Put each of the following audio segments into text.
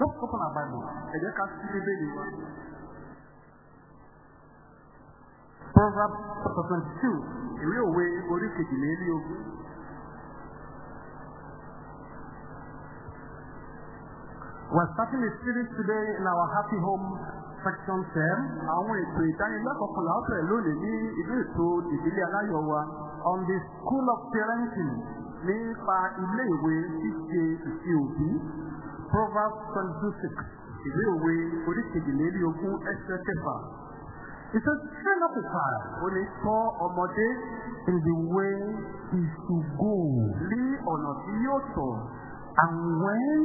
Let's open our Bible. ẹ jẹ́ ká sí bíbélì wa. Proverbs chapter 22. ìwé òwe orí kejìlélógún. We're starting a series today in our Happy Home section term àwọn ètò ìdánilẹ́kọ̀ọ́ kan láwùjọ lónìí ní ilé ètò ìdílé aláyọ̀ wa on the school of parenting. nípa ilé ìwé ṣíṣe ìṣe òbí. Proverbs 22 6. ìwé òwe orí kejìlélógún ẹsẹ̀ kẹfà. It says, train up a child ó ní tọ́ ọmọdé in the way he should go. ní ọ̀nà tí yóò tọ̀ And when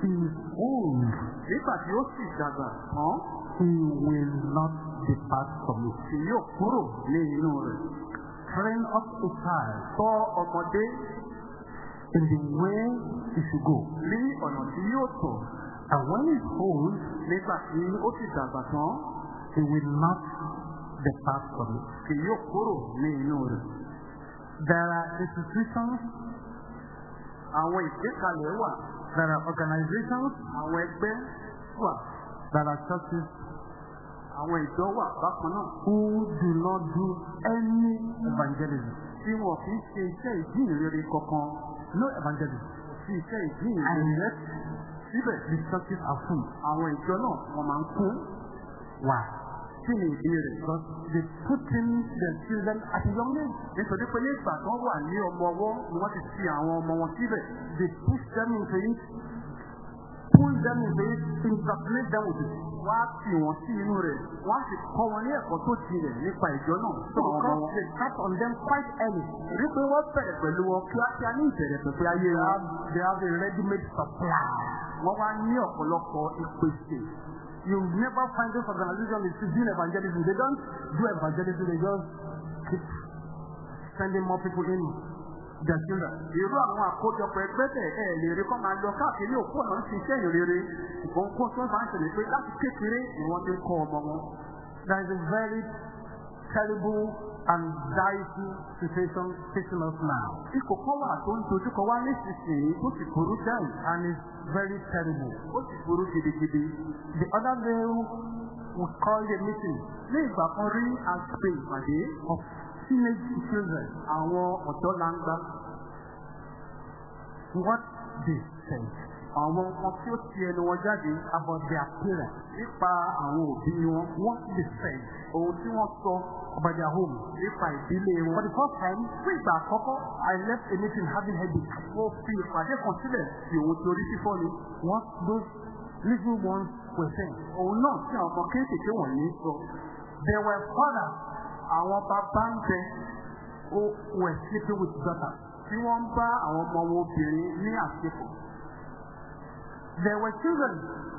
he is old, nígbà tí ó sì dàgbà tán he will not depart from it. kì kúrò ní inú rẹ̀. Train up a child tọ́ ọmọdé in the way he should go. ní ọ̀nà tí yóò tọ̀ And when he is old, nígbà tí ó sì dàgbà tán he will not depart from it. kì yóò kúrò ní inú rẹ̀. There are institutions, àwọn ìgbékalẹ̀ wà there are organizations, àwọn ẹgbẹ́ wà there are churches àwọn ìjọ wà bákan náà who do not do any evangelism. tí wọn í ṣe iṣẹ́ ìjíhìnrere kankan No evangelism. sí iṣẹ́ And ìjíhìnrere yet, síbẹ̀ churches are full. àwọn ìjọ náà wọ́n máa ń Why? kí ni ìdí Because they put in their children at a young age. nítorí pé nígbà tó wà ní ọmọ ọwọ́ ni wọ́n ti fi àwọn ọmọ wọn síbẹ̀ They push them into it, pull them into it, indoctrinate them with it. wọ́n á fi wọ́n sí inú rẹ̀ wọ́n sì kọ́ wọn ní ẹ̀kọ́ tó jinlẹ̀ nípa ìjọ náà So wọn. they start on them quite early, rí pé wọ́n bẹ̀rẹ̀ pẹ̀lú wọn kíákíá ní ìbẹ̀rẹ̀ pẹ̀pẹ́ ayé wọn. have, they have a ready-made supply. wọ́n wá ní ọ̀pọ̀lọpọ̀ ìpèsè. You never find this organization is doing evangelism. They don't do evangelism. They just keep sending more people in children. irú àwọn àkójọpọ̀ ẹgbẹ́ bẹ̀ ẹ̀ lè rí kọ́ máa lọ káàkiri òkú ọ̀nà ń ṣiṣẹ́ ìrere ṣùgbọ́n kó tó máa ń ṣẹlẹ̀ pé láti kékeré ni wọ́n ti ń kọ́ ọmọ wọn. There is a very terrible direful situation facing us now. ipò kan wà tó ń dojúkọ wá nísinsìnyí tó sì burú jáì And it's very terrible. ó sì burú gidigidi. The other day, we called a meeting ní ìgbà kan rí àgbè ìpàdé of teenage children. àwọn ọ̀dọ́ langba What they said àwọn nǹkan tí ó ti ẹnu wọn jáde about their parents. nípa àwọn òbí wọn What they said ohun tí wọ́n sọ about their home. nípa ìdílé For wọn. the first time, fún ìgbà àkọ́kọ́ I left a meeting having headache. mo fi ìpàdé kan sílẹ̀ sí òun tí orí fífọ́ ni. What those little ones were saying. òun náà tí àwọn ọmọ kéékèèké wọ̀nyí sọ. There were fathers àwọn bàbá ń who were sleeping with daughters. tí wọ́n bá àwọn ọmọ wọn obìnrin ní àṣepọ̀. There were children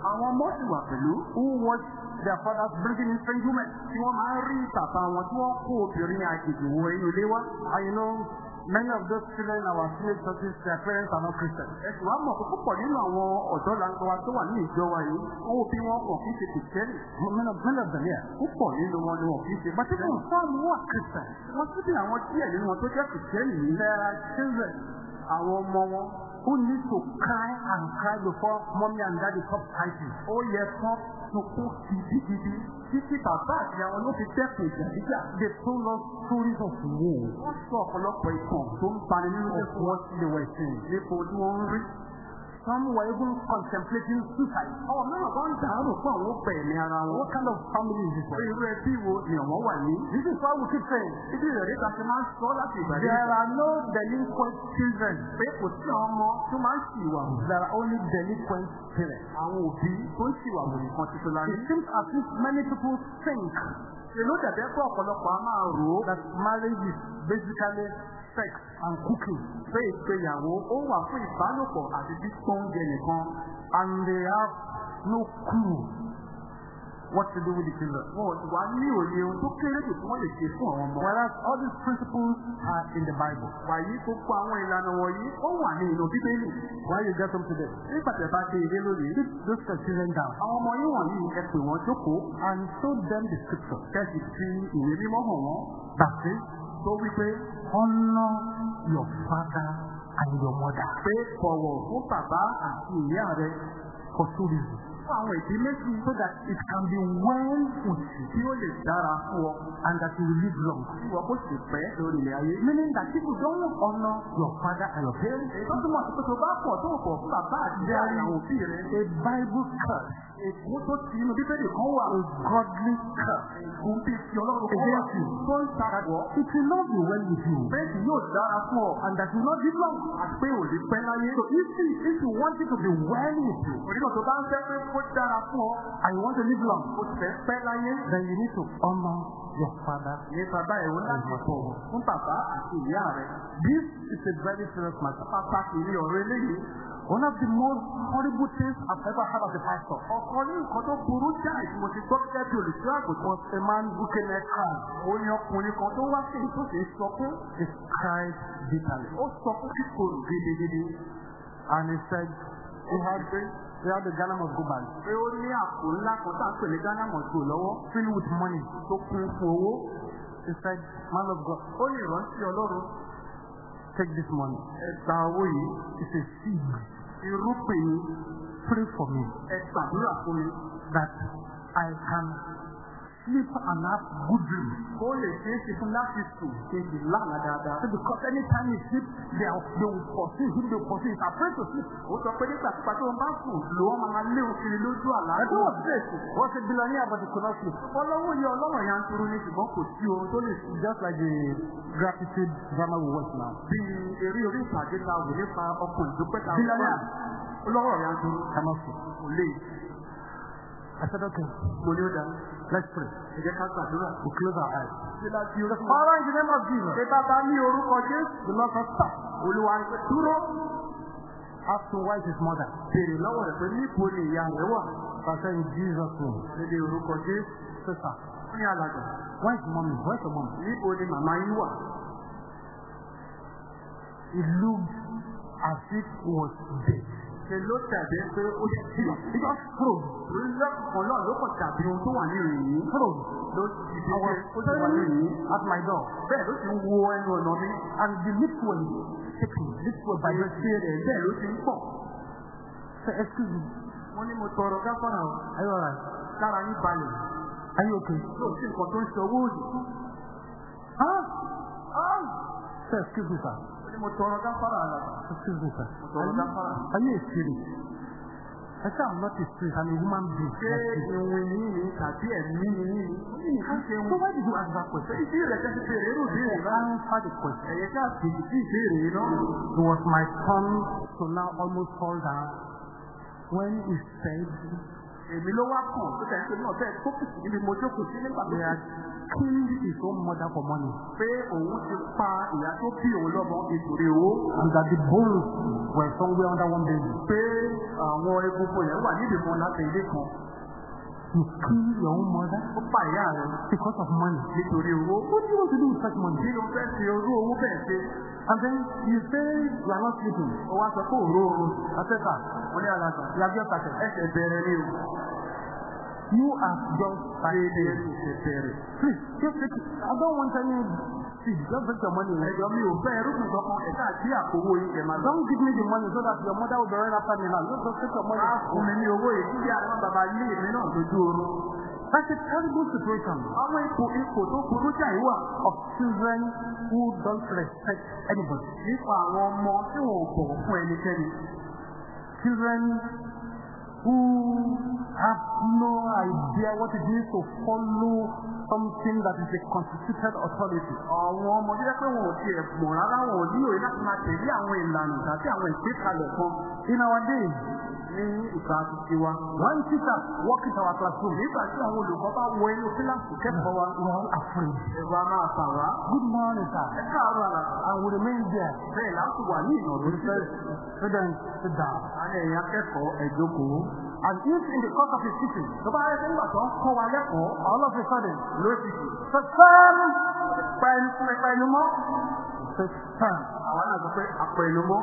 àwọn ọmọ sì wà pẹ̀lú who watched their fathers bringing in strange women. tí wọ́n máa ń rí bàbá wọn tí wọ́n kó obìnrin àjèjì wọ inú ilé. And you know, many of those children in our teenage churches, their parents are not Christians. ẹ̀sùn wa mọ̀ púpọ̀ nínú àwọn ọ̀dọ́ làǹkà wa tó wà ní ìjọ wa yìí wọn ò bí wọn kàn kí ṣe kìtẹ́nì. Many of, many of them, yeah. púpọ̀ nínú wọn ni wọn kì í ṣe kìtẹ́nì. some who are Christians, wọ́n tún bí àwọn díẹ̀ nínú wọn tó jẹ́ kìtẹ́nì yìí. there are children àwọn ọmọ wọn who need to cry and cry before mommy and daddy stop fighting. ó yẹ kán sunkún gidigidi títí bàbá àti àwọn ló fi dẹ́kun ìjà jíjà. They told us stories of war, wọ́n sọ ọ̀pọ̀lọpọ̀ ìtàn tó ń bani nínú fún wọn were seeing. nípa tí wọ́n ń rí. Some were even contemplating suicide. àwọn mìíràn kan ń dàárò fún àwọn ọgbà ẹ̀mí ara wọn. What kind of family is this irú ẹbí wo ni àwọn wà ní. This is why we keep saying ibi ìrẹ̀lẹ̀ ta ṣe máa ń sọ láti ìgbà dé there are no delinquent children. pé kò sí àwọn ọmọ tó máa ń. There are only delinquent parents. àwọn òbí tó ń ṣìwà wù nìkan ti tó ní. It seems as if many people think ṣe ló dàbẹ́ pé ọ̀pọ̀lọpọ̀ a máa rò ó that marriage is basically sex and cooking. pé ìgbéyàwó ó wà fún ìbálòpọ̀ àti gbígbó oúnjẹ nìkan. And they have no clue what to do with the children. wọn wá ní òye ohun tó kéré jù tí wọ́n lè ṣe fún àwọn ọmọ. Whereas all these principles are in the Bible. wàyí gbogbo àwọn ìlànà wọ̀nyí ó wà ní inú bíbélì. Why you get them today? nígbà tẹ̀ bá dé ilé lónìí. Those children down àwọn ọmọ yín wọ̀nyí ẹ pè wọ́n jókòó. and show them the scripture. kẹ́sì fi ìwé mímọ́ hàn wọ́n. That tó wípé honor your father and your mother. pé bọ̀wọ̀ fún bàbá àti ìyá rẹ. for two reasons. Àwọn ìdí méjì So that it can be well you tí ó lè dára fún ọ. and that you will live long. Wọ́n kò sì pẹ́ lórí ilẹ̀ ayé. Meaning that people don't honor your father and your parents. Èyí tó túmọ̀ sí pé tó bá pọ̀ tó pọ̀ fún bàbá àti ìyá àwọn òbí rẹ̀. A Bible curse, Ègún tó ti inú bíbélì kan wà. a godly curse. Ègún bíi ti ọlọ́run kan wà. You. Tó ń takọ̀. It will not be well with you Bẹ́ẹ̀ sì yóò dára fún ọ. and that will not live long. Pé ò lè pẹ́ láyé. So if you, if you want it to be well with you Òdìgbà tó bá ń fẹ́ pé kó dára fún ọ. and you want to live long, ti fẹ́ pẹ́ láyé. then you need to honor your father. Ní bàbá ẹ̀rọ láti bọ̀wọ̀ fún bàbá àti ìyá rẹ̀. This is a very serious matter. Pàtàkì ní ọ̀rọ̀ eléyìí. One of the most horrible things I've ever heard as a pastor Ọ̀kan ní nǹkan tó burú jáì tí mo ti gbọ́ gẹ́gẹ́ bí olùṣọ́ àgùntàn. a man who came at hand. Ó ní ọkùnrin kan tó wá sí ìtòsí sọkún. He cried bitterly. Ó sọkún kíkorò gidigidi. And he said he had, he had a Ghana must go back, Pé ó ní àpò ńlá kan tá ń pè ní Ghana Mọ̀tò lọ́wọ́ filled with money. tó kún fún owó. He said, Man of God, Ó ní ìrántí Ọlọ́run take this money. ẹ gba owó yìí. It's a seed. Irúgbìn ni Pray for me ẹ gbàdúrà fún mi. that I can sleep and have good dreams. Kó lè ṣeé ṣe fún láti sùn kejì lánàá dáadáa. So because anytime he sleep, they, are, they will pursue him, they will pursue him. He's afraid to sleep. Ó sọ pé nígbà tí pàtó bá sùn wọ́n máa lé òkiri lójú àlá. I don't want to say he was a billionaire, but he could not sleep. Ọlọ́wọ́ yẹ ọlọ́wọ́ ya ń turu ní ṣùgbọ́n kò sí ohun tó lè sùn. Just like the gratitude drama we watch now. Bí eré orí ìtàgé ta wò nípa ọkùnrin tó. Ọlọ́wọ́ ya ń turu Cannot sleep. kò lè. Okay, Mo ní ó dá. let's pray. Ẹ jẹ́ ká gbàdúrà. We close our eyes. Father, in the name of Jesus, Ṣé bàbá ní orúkọ Jésù? the Lord said, stop. Olúwa ń dúró. Ask him why is his mother. Béèrè lọ́wọ́ rẹ̀ pé níbo ni ìyá rẹ̀ wà? Said, in Jesus' name. Lédè orúkọ Jésù. Sister, Ó ní alàgbà. where is mommy? Where's your mom? Níbo ni màmá yín wà? It looked as if he was dead. Ṣé ló tàbí pé ó ṣe just, he just froze. lọ́kàn náà ló kàn tàbí ohun tó wà ní ìròyìn? Froze. Ló ti di pé was ó ti wà ní staring at my door. Bẹ́ẹ̀ ló ti ń wo ẹnu ọ̀nà mi. And the were shaking. Lips were Bàyẹ̀ vibrating. sí rẹ̀ bẹ́ẹ̀ ló ti ń pọ̀. Say, excuse me. Mo ní mo tọrọ. Are you alright? Lára yín balẹ̀. You okay? Yóò sí nǹkan tó ń ṣe owó òdì. Sir. Ní. Excuse me, sir. Mo tọrọ gáfárà. Are you a spirit? I said, I'm not a spirit. I'm a human being. Ṣé ìwìn yín ni tàbí ẹ̀mí ni yín ni? Nǹkan ṣe So wọn. did you ask that question? Ìdí rẹ̀ jẹ́ ti bèrè irú ìbéèrè bá. Answer the question. Ẹ̀yẹ ká sì sí ìbéèrè yìí náà. It was my turn to now almost fall down when he said Èmi ló wá kàn tó tẹ̀ pè náà bẹ́ẹ̀ tó kùsì níbi mo jókòó sí nígbà tó had killed his own mother for money pé òun ti pa ìyá tó bí òun lọ́mọ nítorí owó. and that the bones were somewhere under one baby. Pé àwọn egungun yẹn wà níbi kan láti ilé kan. You kill your own mother Ó pa ìyá rẹ̀ because of money. nítorí owó. What do you want to do with such money? Kí ló fẹ́ fi orú owó bẹ́ẹ̀ ṣe? And then you say you are not sleeping. Ó wá sọ pé òró oorun. Sir, Wọ́n ní have just started. Ẹsẹ̀ bẹ̀rẹ̀ ni o. You have just ní ìṣẹ̀ bẹ̀rẹ̀. Please, just take it. I don't want any seed. Just take your money. Don't give me the money so that your mother will be running after me now. Just take your money. That's a terrible situation of children who don't respect anybody. Children who have no idea what it means to follow something that is a constituted authority. Àwọn ọmọ tó jẹ́ pé wọn ò tiẹ̀ mọ̀ rárá wọn ò ní òye láti máa tẹ̀lé àwọn ìlànà tàbí àwọn ìgbékalẹ̀ kan In our days, ní ìgbà àtúnṣe wa. when teachers walk into our classroom, Nígbà tí àwọn olùkọ́ bá wọ inú kíláàsì kẹ́kọ̀ọ́ wa, we are afraid. ẹ̀rọ a máa fà wá. Good morning, sir. Ẹ káàárọ̀ àlà. And we remain there. Bẹ́ẹ̀ láti wà ní ìnà lórí sílẹ̀. students, sit down. Àwọn ẹ̀yìn akẹ́kọ̀ọ́ ẹ̀jókòó. And if in the course of his teaching, bá yẹ kí nígbà tó ń kọ́ all of a sudden, lójijì. Satan, Pẹ̀lú pẹ̀lú mọ́. Satan, Àwọn náà sọ pé àpẹ̀lú mọ́.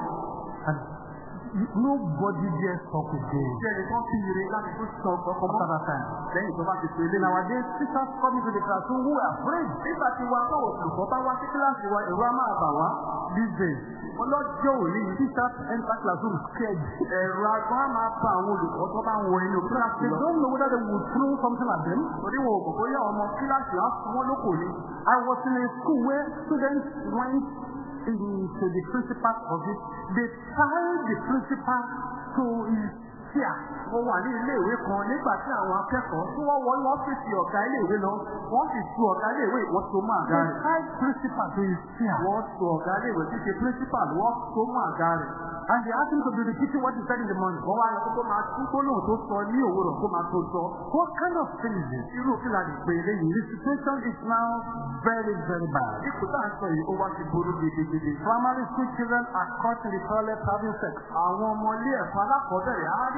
Nobody dares talk again. Ẹni kan fi ire láti tún sọ ọkọ̀ After mọ́ that time. lẹ́yìn tó bá ti pè é lé In our days, teachers come into the classroom who were afraid. Nígbà tí wa náà olùkọ́ bá wá sí kíláàsì wa, ẹ̀rọ á máa bà wá. These days, Ọlọ́jọ́ òní teachers enter classroom scared. ẹ̀rọ agbọ́n á máa bá àwọn olùkọ́ tó bá ń wọ inú kíláàsì They lọ. don't know whether they would throw something at them. Torí wọn ò mọ̀ bóyá ọmọ kíláàsì á fún wọn lóko ni. I was in a school where students went into the principal's office. They tied the principal to his chair. Mo wà ní ilé ìwé kan nígbà tí àwọn akẹ́kọ̀ọ́ tí wọ́n wọ ti ọ̀gá ilé ìwé lọ. Wọ́n sì tu ọ̀gá ilé ìwé ìwọ́n mọ́ àga They rẹ̀. tied principal to his chair. Wọ́n so ọ̀gá ilé ìwé tí ṣe pírísípàlù wọ́n mọ́ àga rẹ̀. And they asked him to be repeating what he said in the morning. Wọ́n wá lọ kó máa tún gbólóhùn tó sọ ní òwúrọ̀ kó máa tó sọ. What kind of thing is this? Irú kí la lè pè é léyìí? The situation is now very, very bad. Ipò tá à ń sọ yìí ó wá ti burú gidigidi. Primary school children are caught in the toilet having sex. Àwọn ọmọ ilé ẹ̀kọ́ alákọ̀ọ́bẹ̀rẹ̀ á rí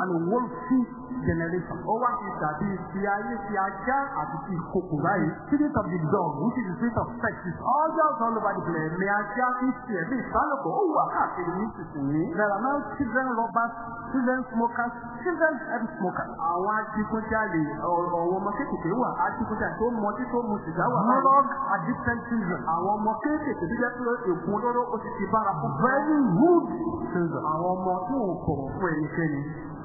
and wolfy generation. Ó wá ti dàbí ti ayé ti ajá àti ti ìkòkò báyìí. Spirit of the dog, which is the spirit of sex, is all just all over the place. Ẹ̀mí ajá ń ṣe ẹ̀mí ìbálòpọ̀ ó wà káàkiri ní ìsinsìnyí. There are now children robbers, children smokers, children heavy smokers. Àwọn adigunjalè ọ̀rọ̀ ọmọ kékeré wà. Adigunjalè tó mọtí tó mu sìgá wà. Drug addicted children. Àwọn ọmọ kéékèèké tó jẹ́ pé ègún olóró ó ti ti bára fún. Very rude children. Àwọn ọmọ tí wọn kọ̀ fún ẹnikẹ́ni.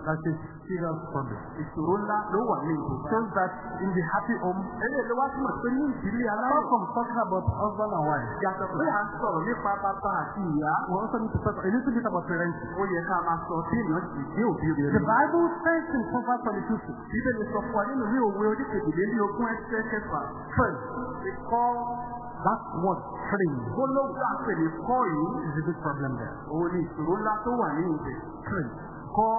That's a serious problem. Ìṣòro ńlá ló wà ní ìlú. Shows that in the happy home, Eléyìí ló wá túmọ̀ pé ní ìdílé apart aláwọ̀. from talking about husband and wife, Yàtọ̀ pé à ń sọ̀rọ̀ nípa bàbá àti ìyá. also need to talk a little bit about parenting. Ó yẹ ká máa sọ bí èèyàn sì dé òbí rẹ̀. The Bible says in Proverbs 22, Bíbélì sọ fún wa nínú ìwé òwe oníkejìlélí ogún ẹsẹ̀ kẹfà. train. Ìkọ́ That word train gbólóhùn tá à ń pè ní kọ́ yìí. is a big problem there. Òun ni ìṣòro ńlá tó wà ní ibẹ̀. Train. Kọ́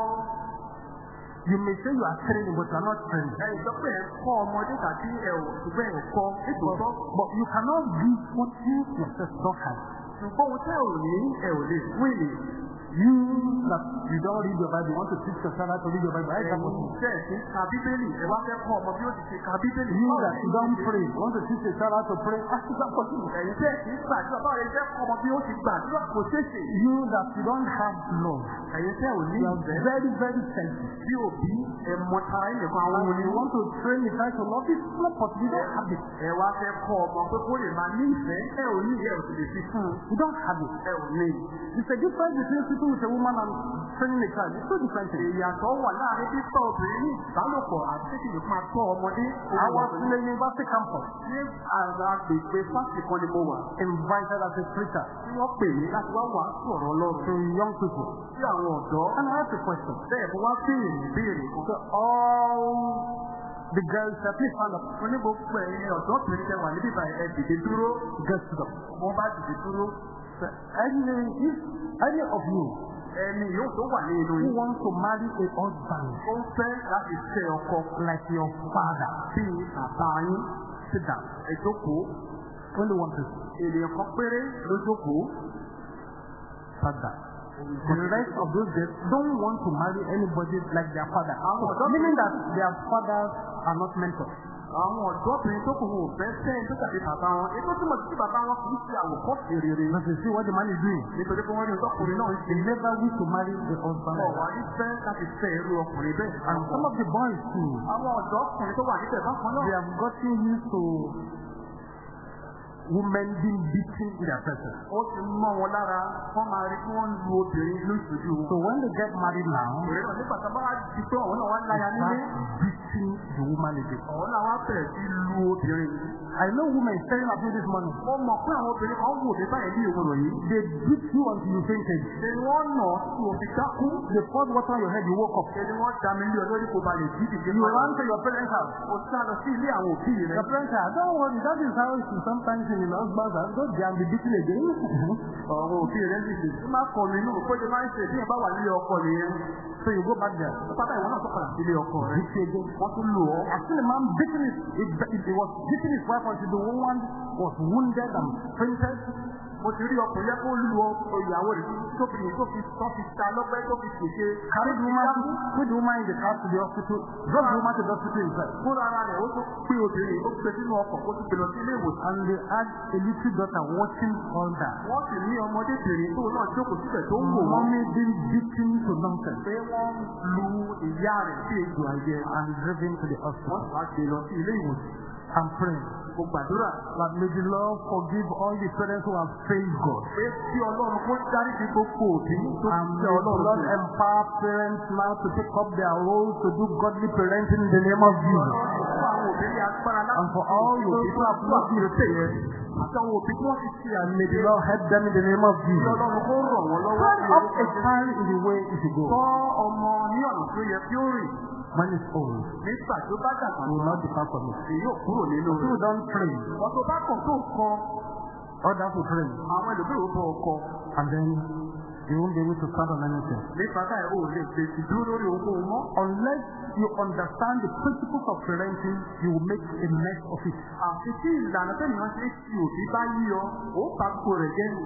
You may say you are training, but you are not training. ẹ sọ pé ẹ kọ́ ọmọdé tàbí ẹ ò ṣùgbọ́n ẹ kọ́ nítòótọ́. But you cannot give what you yourself don't have. Ṣùgbọ́n ohun tẹ́ ò ní ẹ ò lè ènìyàn. You that you don't read your Bible, you want to teach your child to read your Bible. Ẹ̀yin tẹ́ ẹ̀ sí ka Bíbélì ẹ wá fẹ́ kọ́ ọmọ bí ó ti ṣe ka Bíbélì. You that you don't pray, you want to teach your child to pray. That possible? Ẹ̀yin tẹ́ ẹ̀ sí gbàdúrà báwo lè fẹ́ kọ́ ọmọ bí ó ti gbàdúrà kò ṣeé ṣe. You that you don't have love, Ẹ̀yin tẹ́ ò ní you are very, very selfish. bí òbí ẹ mọ tara yín nìkan àwọn And òní you want to train the child to love, it's not possible. You don't have it. ẹ wá fẹ́ kọ́ ọmọ pé kó lè máa ní ìfẹ́ ẹ ò ní ìyẹ́ ò sì lè fi fún un. You don't have it. Ẹ ò ní. It's a difference between with a woman and training child. It's two different things. Ìyàtọ̀ wà láàárín títọ́ obìnrin ní ìbálòpọ̀ àti títí lè máa tọ́ ọmọdé. I was in a university campus, Ní àwọn agbègbè fásitì kan ni mo wà. invited as a preacher Tí wọ́n pè mí láti wá wàá sọ̀rọ̀ ọlọ́run. to young people. Sí àwọn ọ̀dọ́. And I asked a question. Bẹ́ẹ̀ mo wá béèrè ìbéèrè. So all the girls said, please stand up. Mo ní gbogbo ẹ̀yin ọ̀dọ́bìnrin tẹ wà níbí báyìí ẹ dìde dúró. Get up. Wọ́n bá dìde dúró. Any, if any of you Ẹni yóò tó wà ní inú who want to marry a husband Ó ń fẹ́ láti fẹ́ ọkọ like your father, bíi bàbá yín. sit down. Ẹ jókòó. Only one person. Ènìyàn kan péré ló jókòó. Sat down. The rest of those girls don't want to marry anybody like their father. Meaning that their fathers are not mentors. Àwọn ọ̀dọ́bìnrin tó kù wọn ò fẹ́ fẹ́ tó tàbí bàbá wọn. Ètò tí mo ti sí bàbá wọn kì í ṣe àwòkọ́ṣe rere. You see what the man is doing. Nítorí pé wọ́n ní ọ̀dọ́kùnrin náà ń ṣe. They never wish to marry a husband. Ọ̀wá that. ní fẹ́ láti fẹ́ irú ọkùnrin bẹ́ẹ̀. And some of the boys too, Àwọn ọ̀dọ́kùnrin tó wà níbẹ̀ bákan they náà. have gotten used to women being beaten in their presence. Ó ti mọ́ wọn lára, wọ́n máa rí kí wọ́n lu obìnrin lóṣooṣù So when they get married now, Òrẹ́ náà nígbà tó bá wá di pé àwọn náà wá láya nílé. start beating the woman again. Àwọn náà wá bẹ̀rẹ̀ sí lu obìnrin. I know women staring at me this morning. Mo mọ̀ pé àwọn obìnrin kan wò mí báyìí ní ìwòrò yìí. They beat you until you fainted. Ṣé ni wọ́n nà tí o fi dákú? They poured water on your head, you woke up. Ṣé ni wọ́n da mi lé ọ lórí kò balẹ̀ jí dìde? You ran to your parents' house. Mo sá lọ sí ilé àwọn òbí rẹ̀. Your parents said, don't worry, that is how it is sometimes in the husband's house. There and be beaten again. Àwọn òbí rẹ̀ sì ṣe. Máa kọ̀ mí nù, kó ṣe máa ń ṣe bí ẹ bá wà nílé ọkọ nìyẹn. so you go back there. Pápá ìwọ náà tó padà sílé ọkọ rẹ̀. Wọ́n tún lò ọ́. I seen a man beating he, he was beating his wife until the woman was wounded and fainted. mo ti rí ọkùnrin yẹn kó lu ìyàwó rẹ̀ tó fi tó fi tó fi ta lọ́gbẹ́ tó fi ṣèṣe. Carry the woman, put the woman in the car to the hospital, drop the woman to the hospital himself. fúnra ara rẹ̀ ó tún pé obìnrin ó gbé sínú ọkọ̀ ó tún gbé lọ sí ilé ìwòsàn. And they had a little daughter watching all that. wọ́n sì ní ọmọdébìnrin tó náà jókòó síbẹ̀ tó ń wò wọ́n. Mommy being beaten to nonsense pé wọ́n lu ìyá rẹ̀ sí ejò àjẹ. and driven to the wọ́n hospital. sì wá gbé lọ sí ilé ìwòsàn. I'm praying mo gbàdúrà that may the Lord forgive all the parents who have failed God. kí ọlọ́run kó dárí ti gbogbo òbí tó And ti may tẹ the Lord ọlọ́run sí. empower parents now to take up their roles to do godly parenting in the name of Jesus. And for all those who have not been saved, àtàwọn òbí tí wọ́n ti ṣe àmì may the Lord help them in the name of Jesus. ọlọ́run kó rọ̀ wọ́n lọ́wọ́ ní up a child in the way it should go. Tọ́ ọmọ ní ọ̀nà tó yẹ kí ó rìn When it's old, nígbà tó bá dàgbà will not depart from it. èyí yóò kúrò nínú If you rẹ̀. don't Wọ́n tó bá kàn tó kọ others will train. àwọn ẹlòmíràn ó bọ̀ ọkọ. And then you won't be able to stand on anything. Nípa báyìí ó lè fèsì dúró lórí ohunkóhun mọ́. Unless you understand the principles of parenting, you will make a mess of it. Àfi tí ìlànà tẹ́nìyàn ṣe é ti òbí bá yíyọ, ó bá gbogbo rẹ̀ jẹ́ nù.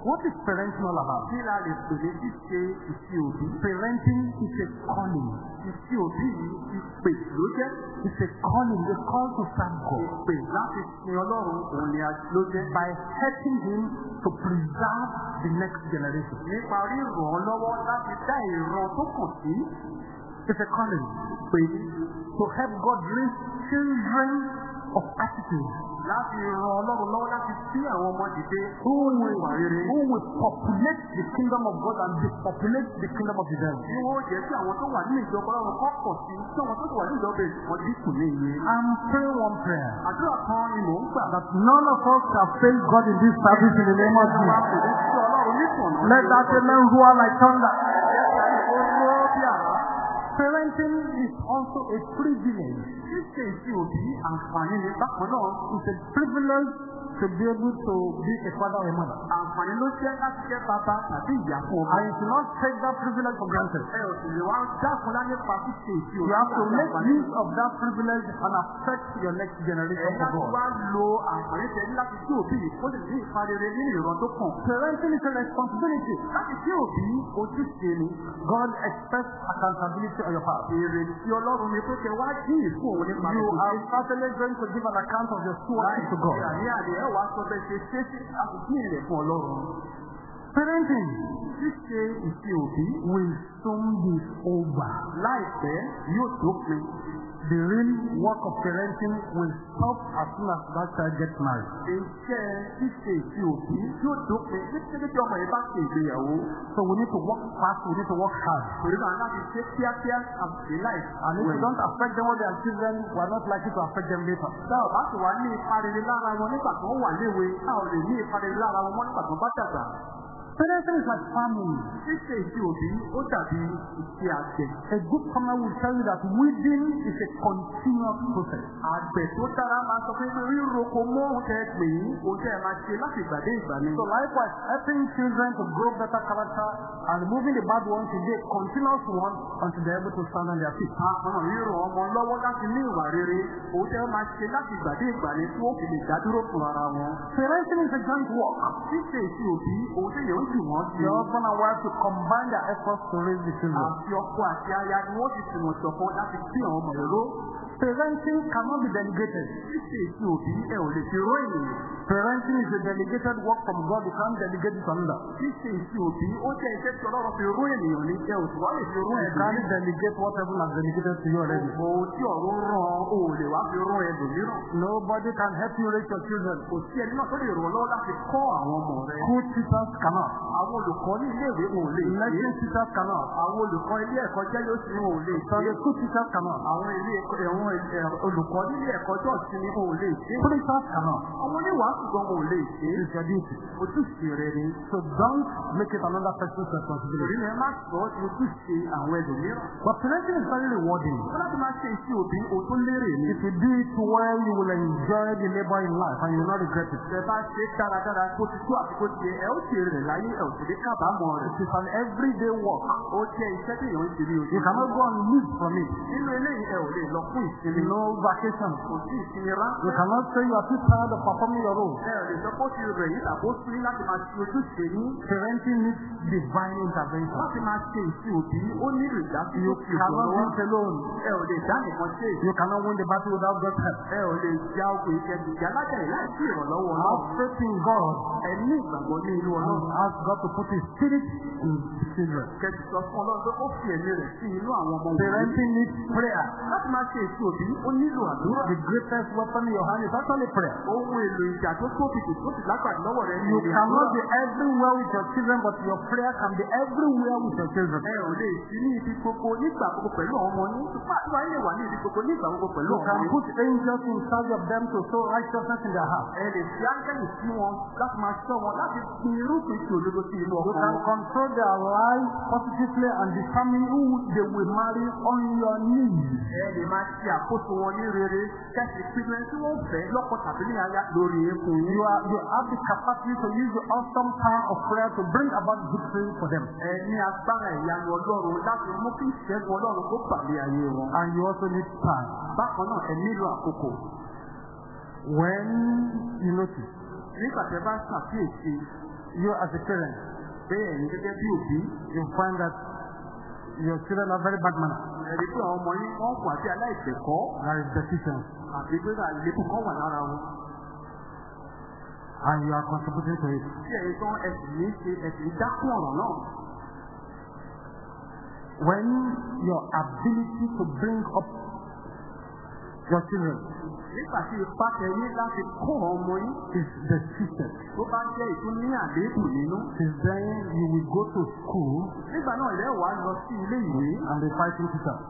What is parenting all about? Kí la lè pè ní ṣíṣe ìṣe òbí? Parenting is a calling. Ìṣe òbí yìí ìpè ló jẹ́. It's a calling, a call to serve God. Ìpè láti sin Ọlọ́run òun ni a ló jẹ́. By helping him to preserve the next generation. Nípa ríràn án lọ́wọ́ láti dá ìran tó kàn sí. It's a calling. Pè To help God raise children of attitude láti ran Ọlọ́run lọ́wọ́ láti sí àwọn ọmọ dìde. who will, who will populate the kingdom of God and depopulate the kingdom of the devil. Tí wọ́n jẹ́ sí àwọn tó wà nínú ìjọba Ọlọ́run kọ́ pọ̀ sí, tí àwọn tó wà nínú ìjọba ìwọ̀n dínkù ní iye. I'm praying one prayer. Àdúrà kan ni mò ń gbà. that none of us shall fail God in this service in the name of Jesus. ní sí. Let that amen roar like thunder. Parenting is also a privilege. Ṣíṣe ìsìn òbí àǹfààní ni bákan náà. A privilege to be able to be a father or a mother. Àǹfààní ló jẹ́ láti jẹ́ bàbá tàbí ìyá fún ọmọ. You should not take that privilege for granted. You have to make use of that privilege and affect your next generation for God. wá lo àǹfààní tẹ ní láti tí òbí yìí kó lè ní. Parenting is a responsibility. Láti tí òbí ojúṣe ni. God expects accountability on your part. Èrè tí Ọlọ́run ni pé kẹ wá dín ìfún òun nípa You ìfún are certainly going to give an account of your stewardship to God. Àní àní ẹ wàá sọ bẹ́ẹ̀ ṣe ṣé sí àtúntí rẹ̀ fún Ọlọ́run. Parenting Ṣíṣe ìsìn òbí will soon be over. láìpẹ́ yóò dópin. The real work of parenting will stop as soon as that child gets married. Iṣẹ́ ṣíṣe ìsìn òbí yóò dópin nítorí tí ọmọ yẹn bá ṣe ìgbéyàwó. So we need to work fast, we need to work hard. Torí náà láti ṣe kíákíá àti láì. And if we don't affect them when they are children, we are not likely to affect them later. Tá ò bá sì wá ní ipa rere lára wọn nígbà tó wà léwe, tá ò lè ní ipa rere lára wọn nígbà tó bá dàgbà. Parenting is like farming. Ṣíṣe ìsìn òbí ó dàbí ìṣe àgbẹ̀. A good farmer will tell you that weeding is a continuous process. Àgbẹ̀ tó dára máa sọ pé ríroko mọ́ oúnjẹ pè é, oúnjẹ máa ṣe láti ìgbà dé ìgbà ni. So likewise, helping children to grow better character and removing the bad ones is a continuous one until they are able to stand on their feet. Àwọn ríro ọmọ lọ́wọ́ láti ní ìwà rere, oúnjẹ máa ṣe láti ìgbà dé ìgbà ni tí wọ́n fi lè dádúró fún ara wọn. Parenting is a joint work. Ṣíṣe ìsìn òbí, oúnjẹ yẹn sì wọ́n sí. To combine their efforts to raise the children. Àti ọkọ àti aya ni wọ́n ti tìmọ̀ ṣọ̀kan láti gbé àwọn ọmọ rẹ̀ ró. Parenting cannot be delegated. Ènìyàn. Parenting is a delegated work from God. You can't delegate it ró You can't delegate what heaven has delegated to you already. Ohun tí ọ̀run rán o ò lè wá fi ró ẹ̀dùn mìíràn. Nobody can help you raise your children. Good teachers cannot. Lecture teachers cannot. Sunday school teachers cannot. Olùkọ́ nílé ẹ̀kọ́ jọ́ọ̀sì ni wọn ò lè ṣe. Preachers cannot. Àwọn oníwàásù gan ò lè ṣe. Duty. Ojúṣe rẹ ni. So don't make it another person's responsibility. ni ẹ má sọ ojúṣe àwọn ẹlòmíràn. But parenting is very rewarding. Wọ́n láti máa ṣe iṣẹ́ òbí ohun tó lérè ni. If you do it well, you will enjoy the labor in life and you will not regret it. Ẹ bá ṣe dáradára kó ti tó àti kó ti ẹ ó ṣe rẹ̀ láyé ẹ ò sì ní kábàámọ̀ rẹ̀. It is an everyday work. Ó jẹ́ iṣẹ́ tí èèyàn ń ṣe ní ojú. You cannot go on leave from it. Nínú eléyìí ẹ ò lè lọ fún ìsinmi. ìsinmi. no vacation. You cannot say you are too tired of performing your role. Parenting needs divine intervention. Ṣe ìsìn òbí, ó nílò ìdásí You cannot it alone. You cannot win the battle without God's help. Ogun ìkẹjìjà lájàre láìsí ìrànlọ́wọ́ náà. Have faith in God ask God to put His Spirit in children. Parenting needs prayer. Láti máa ṣe èsì òbí, ó nílò àdúrà. The greatest weapon in your hand is actually prayer. Ohun èlò ìjà tó tóbi tó sì lágbàdo lọ́wọ́ rẹ̀ ní You cannot be everywhere with your children, but your prayer can be everywhere with your children. Ẹ ò lè sí ní ibi gbogbo nígbà gbogbo pẹ̀lú àwọn ọmọ yín. Yín lè wà ní ibi gbogbo nígbà gbogbo pẹ̀lú You àwọn can ọmọ yín. put angels in charge of them to sow righteousness in their heart. Ẹ lè fi áńgẹ́lì sí wọn láti máa ṣọ́ wọn láti gbin irúgbìn tí òdodo sí inú You ọkàn can control their life positively and determine who they will marry on your knees. Ẹ lè máa ṣe àkóso wọn ní rere. Kẹ́sì pinnu tí wọ́n fẹ́ lọ́kọ tàbí ní aya lórí yín. You are you have the capacity to use the awesome power of prayer to bring about victory for them. Ẹ ní agbára ìyanu Ọlọ́run láti mú kí ìṣẹ́gun Ọlọ́run kó pàdé ayé wọn. And you also need time. Bákan náà, ẹ nílò àkókò. When you notice, Nígbà tí ẹ bá ṣàkíyèsí you as a parent, pé ẹ̀yin gẹ́gẹ́ bí òbí, you find that your children are very bad manners. ẹ̀rí pé àwọn ọmọ yín wọ́n wà bí aláìṣẹ̀kọ́ There is deficiency. àti pé àlékún kan wà lára wọn. And you are contributing to it. Tí ẹ̀yin tán ẹ̀sìn ní ṣe ẹ̀sìn dákún ọ̀rọ̀ náà. When your ability to bring up your children Nígbà tí ipá tẹ̀lé láti kó ọmọ yín is deficient, tó bá jẹ́ ìtún ní àléébù nínú. is then you will go to school Nígbà náà ilẹ̀ wà lọ sí ilé ìwé. and be fighting teachers.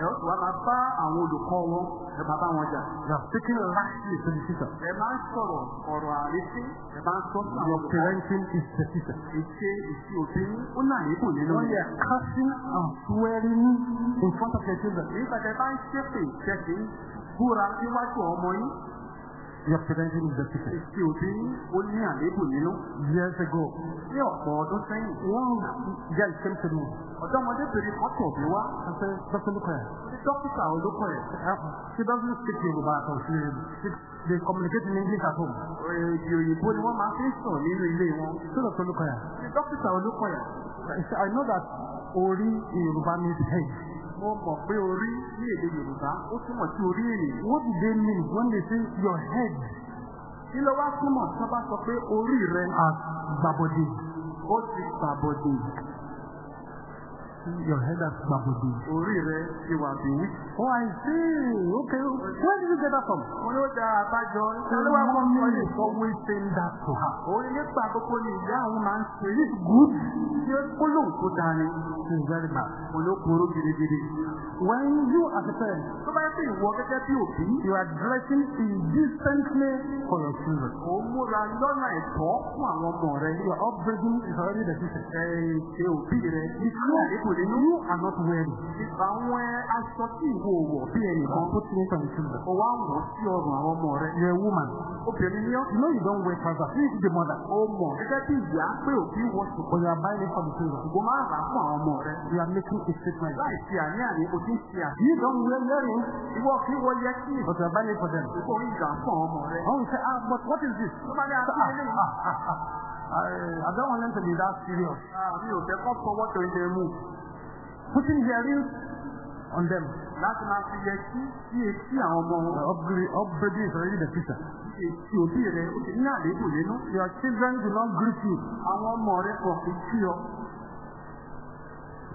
Wá máa bá àwọn olùkọ́ wọn ẹ máa bá wọn jà. You are speaking rashly to the teachers. Ẹ máa ń sọ̀rọ̀ ọ̀rọ̀ àrísí. Ẹ máa ń sọ sí àwọn Your olùkọ́. parenting is deficient. Ìṣe ìṣe òbí ó ní àléébù nínú. You are cursing and swearing in front of your children, Nígbà tí ẹ bá ń ṣépè ń búra níwájú ọmọ yín. Parenting is deficient. Ìṣe òbí ó ní àléébù nínú. Years ago, Ní ọ̀pọ̀ ọdún sẹ́yìn, one girl came to me ọ̀dọ́mọdébìnrin kan tọ̀ mí wá. Dr. Lukoya, Ní dókítà olókọ̀ ẹ̀. she doesn't speak Yoruba at all. She, they communicate in English at home. Èdè òyìnbó ni wọ́n máa fi ń sọ̀rọ̀ nínú ilé wọn. So Dr. Lukoya, Ní dókítà olókọ̀ ẹ̀. I know that Ori in Yoruba means head. Mo mọ̀ pé orí ní èdè Yorùbá ó túmọ̀ sí orí ènìyàn. What do they mean when they say your head Kí ló wá túmọ̀ tí wọ́n bá sọ pé orí rẹ as Babodi? ó ti gbàbọ̀dè. Your head as Babodi. Orí rẹ ti wà bí wí. Oh, I see. Okay. Where did you get that from? Mo ló da àbájọ. The Olúwa kọ́ mommy sọ is yìí. always saying that to her. Orí nípa gbogbo ni ìyá àwọn máa ń ṣe. Is it good? Ṣé ó lóun tó? It is very bad. Mo ló poró gidigidi. When you as a parent, Tó bá yẹ ìwọ gẹ́gẹ́ bí òbí, you are dressing indecently for your children. ń múra lọ́nà ẹ̀tọ́ fún àwọn ọmọ rẹ. Your upbringing is already deficient. Ẹ ṣe òbí rẹ. The àlékún clothes nínú. you are not wearing Àwọn aṣọ tí ìwọ wọ̀ bí ẹnìkan. putting it on your children. Ó wá wọ̀ sí ọrùn àwọn ọmọ rẹ. You're a woman. Obìnrin ní ọ́. You know you don't wear. You is the mother. Ó mọ̀ gẹ́gẹ́ bí ìyá pé òbí wọ ṣùgbọ́n you are buying it for the children. ṣùgbọ́n máa rà fún àwọn ọmọ rẹ. You are making a statement. Láì ṣe àní-àní o ti ń ṣe àbí. You don't wear earrings, Ìwọ kí wọ́n yẹ kí but you are buying it for them. ìfọ̀ ń gbà fún àwọn ọmọ rẹ. Oh, you say, ah, but what is this? Tó bá ní àti Ah, ah, ah, ah. I, don't want them to be that serious. Mi ò fẹ́ kọ́ fọwọ́ tó ilé mú. Putting earrings on them. Láti máa fi yẹ kí sí etí àwọn ọmọ The wọn. upgrading is already deficient. Èsì òbí rẹ ó ti ní àléébù nínú. Your children do not greet you. Àwọn ọmọ rẹ kọ̀ fi kí ọ.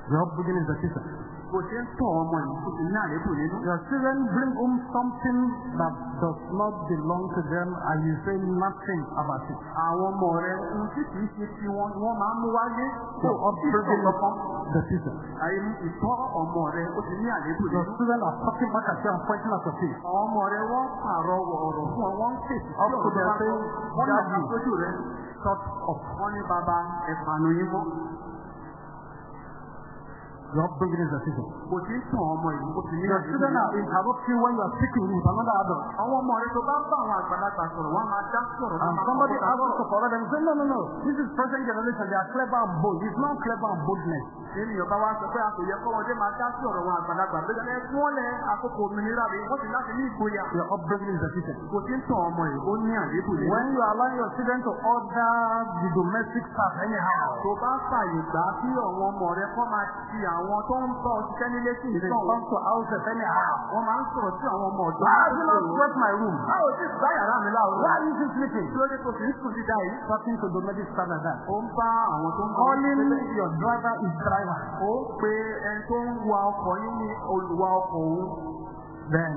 The upbringing is deficient. Bó ṣe ń tọ̀ ọmọ yìí ó ti ní àléébù nínú. Your children bring home something that does not belong to them and you say nothing about it. Àwọn ọmọ rẹ ohun tí kìí ṣe tí wọ́n wọ́n máa ń mú wáyé. Your sí upbringing is deficient. Àyè ìtọ́ ọmọ rẹ ó ti ní àléébù Your nínú. children are talking back at you and pointing at your face. Àwọn ọmọ rẹ wọ́n pààrọ̀ ọ̀rọ̀ fún ọ, wọ́n ń sí Up to their saying, "Daddy." Shut up. Wọ́n ní bàbá ẹ̀fànù yín mọ́. Your upbringing is decision. kò sí ọmọ yìí ní Your children are interrupting when you are speaking with another adult. àwọn ọmọ rẹ tó bá bá àwọn àgbàlagbà sọ̀rọ̀ wọ́n máa dá sọ̀rọ̀ And somebody asks you to correct them. Say, no, no, no. This is present generation. They are clever and bold. It's not clever and boldness. ènìyàn bá wá sọ pé a kò yẹ kọ́mọdé máa dá sí ọ̀rọ̀ wọn àgbàlagbà lójú ẹ fún ọ́ lẹ àkókò òmìnira rẹ wọ́n ti láti ní ìgboyà. Your upbringing is decision. kò sí ń tàn ọmọ yìí ó ní àléébù yìí. When you allow your children to order the domestic staff anyhow, tó bá fàyè gbà kí àwọn ọmọ rẹ kọ́ máa ti àwọn tó ń bá ọ ṣiṣẹ́ nílé sí they ìtàn come to houses anyhow. wọ́n máa ń sọ̀rọ̀ sí àwọn ọmọ ọ̀dọ́. Have you not swept my room? báwo sì bá yàrá mi láàrú. Why are you still sleeping? tí ó dé fi ń sùn dídá yìí. Talking to domestic like that. ó ń bá àwọn tó ń bá Calling your driver is driver. ó pe ẹni tó ń wa ọkọ̀ yín ní olùwà ọkọ̀ òun. Then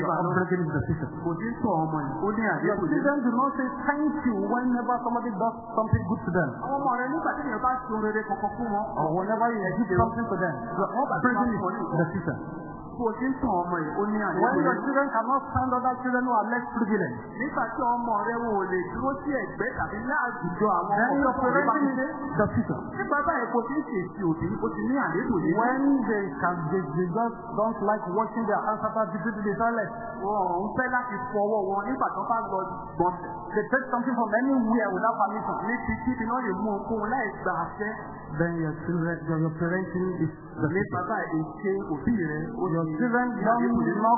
náà upbringing is decision. kò sí tàn ọmọ yìí ó ní Your children do not say thank you whenever somebody does something good to them. àwọn ọmọ rẹ nígbà tí ènìyàn bá ṣe kankan fún wọn. Or whenever you give something to them. Your upbringing is decision. Kò sí ń tàn ọmọ yìí ó ní àléébù When your children cannot stand other children who are less privileged, nígbà tí ọmọ rẹ wò lè dúró sí ẹ̀gbẹ́ tàbí ní àwùjọ àwọn ọmọ rẹ bá ti is decision. nípa báyìí kò sí ń ṣe èsì òbí ó ti ní àléébù yìí. When they can, they, they just don't like watching their ancestors visit the toilet. wọn ò ń fẹ́ láti fọwọ́ wọn nígbà tó bá lọ gbọ̀nsẹ̀. They take something from anywhere without permission. ní ti kí iná lè mú ohunkóhun láì gba àṣẹ. Then your children, your parenting is òbí rẹ Your ní children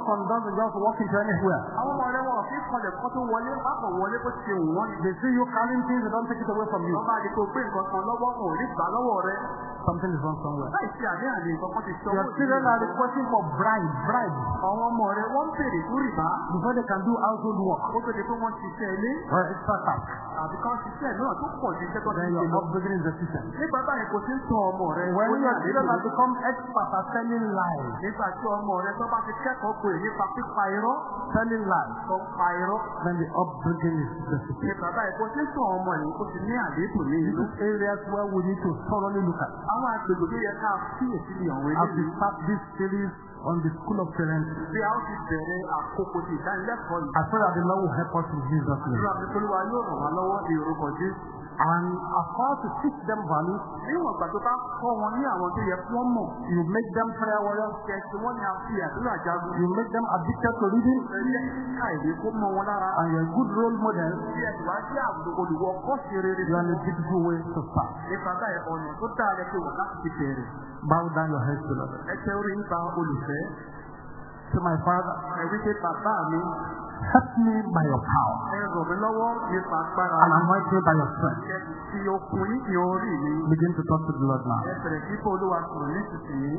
on doors and just walk into anywhere. àwọn ọmọ rẹ wọn fi kọlẹ̀ kọ́ tó wọlé pápọ̀ wọlé bó ṣe wọ́n. They see you carrying things, they don't take it away from you. wọ́n bá di kó gbé nǹkan kan lọ́wọ́ wọn ò ní gbà lọ́wọ́ rẹ. Something is wrong somewhere. láì ṣe àní àní nǹkan kan ti sọ Your children are requesting for bribe, bribe, àwọn ọmọ rẹ wọ́n fún rìbá. before they can do household work ó tó di pé wọ́n ti ṣe ilé or extra task. àbí kan ṣiṣẹ́ náà tó pọ̀ ju iṣẹ́ tó ti Then ṣe your lọ. upbringing is decision. nípa báyìí kò sí ń tàn ọmọ rẹ. When your children yìí. Become experts at telling lies, nígbà tí ọmọ rẹ tó bá ti kẹ́kọ̀ọ́ pé nípa pípa irọ́ telling lies, tó ń pa irọ́. then the upbringing is decision. nípa báyìí kò sí ń tàn ọmọ yìí ó ti ní àléébù ní inú. These areas where we need to thoroughly look at. àwọn agbègbè tó yẹ ká kíyèsí ní àwọn As we eléyìí. start this series on the school of parenting, bí a ó ti bẹ̀rẹ̀ àkókò ti ìdánilẹ́kọ̀ọ́ yìí. I pray that the Lord will help us in Jesus' name. àdúrà mi pẹ̀lú wa yóò ràn wá lọ́wọ́ orúkọ Jésù. And as far to teach them values, níwọ̀n ìgbà tó bá kọ́ wọn ní àwọn tó yẹ fún ọmọ. you make them prayer warriors, kẹ̀sì wọn ni a fi àdúrà jagun. you make them addicted to reading, ẹ̀jẹ̀ ká ìwé kó mọ wọn lára. and you're a good role model, sì wá sí olùwọ́ kọ́ sí rere you're on fún a wọn. beautiful way to start. báyìí ọ̀nà tó dáa lẹ pé wà láti fi bẹ̀rẹ̀. Bow down your heads, beloved. ẹ tẹ orí nípa olùfẹ́. To my Father, ẹ wí pé bàbá mi help me by your power ẹ ràn mí lọ́wọ́ nípa agbára. and anoint me by your strength. fi okun yín ní orí mi. Begin to talk to the Lord now. ẹ bẹ̀rẹ̀ sí bó olúwa sọ̀rọ̀ nísinsìnyí.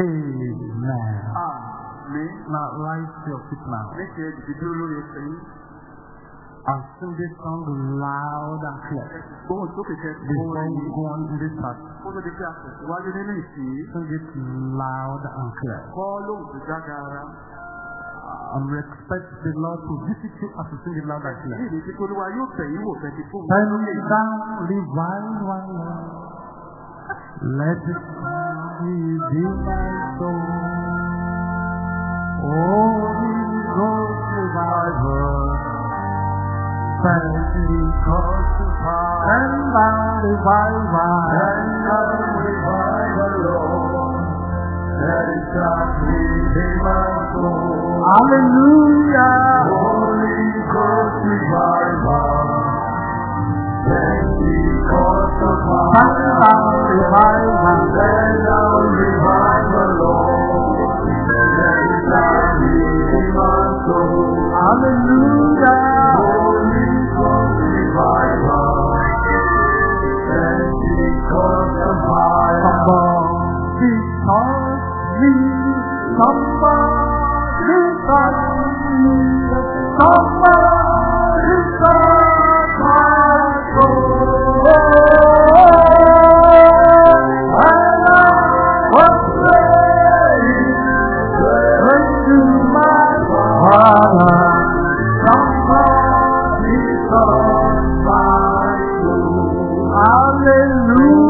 Amen. àmì Now rise to your feet now níṣẹ́ ìdílé olórí ẹsẹ̀ yín. and sing this song loud and clear. gbóhùn sókè kẹ́ Before we yìí. go on in this part, kó tó di pé a tẹ̀síwájú nínú yìí. sing it loud and clear. kọ́ lóhùn tó. And we expect the Lord to visit you as you sing it loud and ní clear. ìrètí pé olúwa yóò tẹ̀ yín wò fẹ́ ti fún mi. Send down revival. Let it be my soul. Holy Ghost revival. Pentecost power. Send down revival. Send down revival, Lord. Let it be my soul. Hallelujah. Holy Ghost revival. Pentecost power. Send down revival. Send down revival, Lord. Let it be my soul. Hallelujah. Holy Ghost revival. Pentecost power. Somebody touch me. Somebody touch me. Somebody Hallelujah.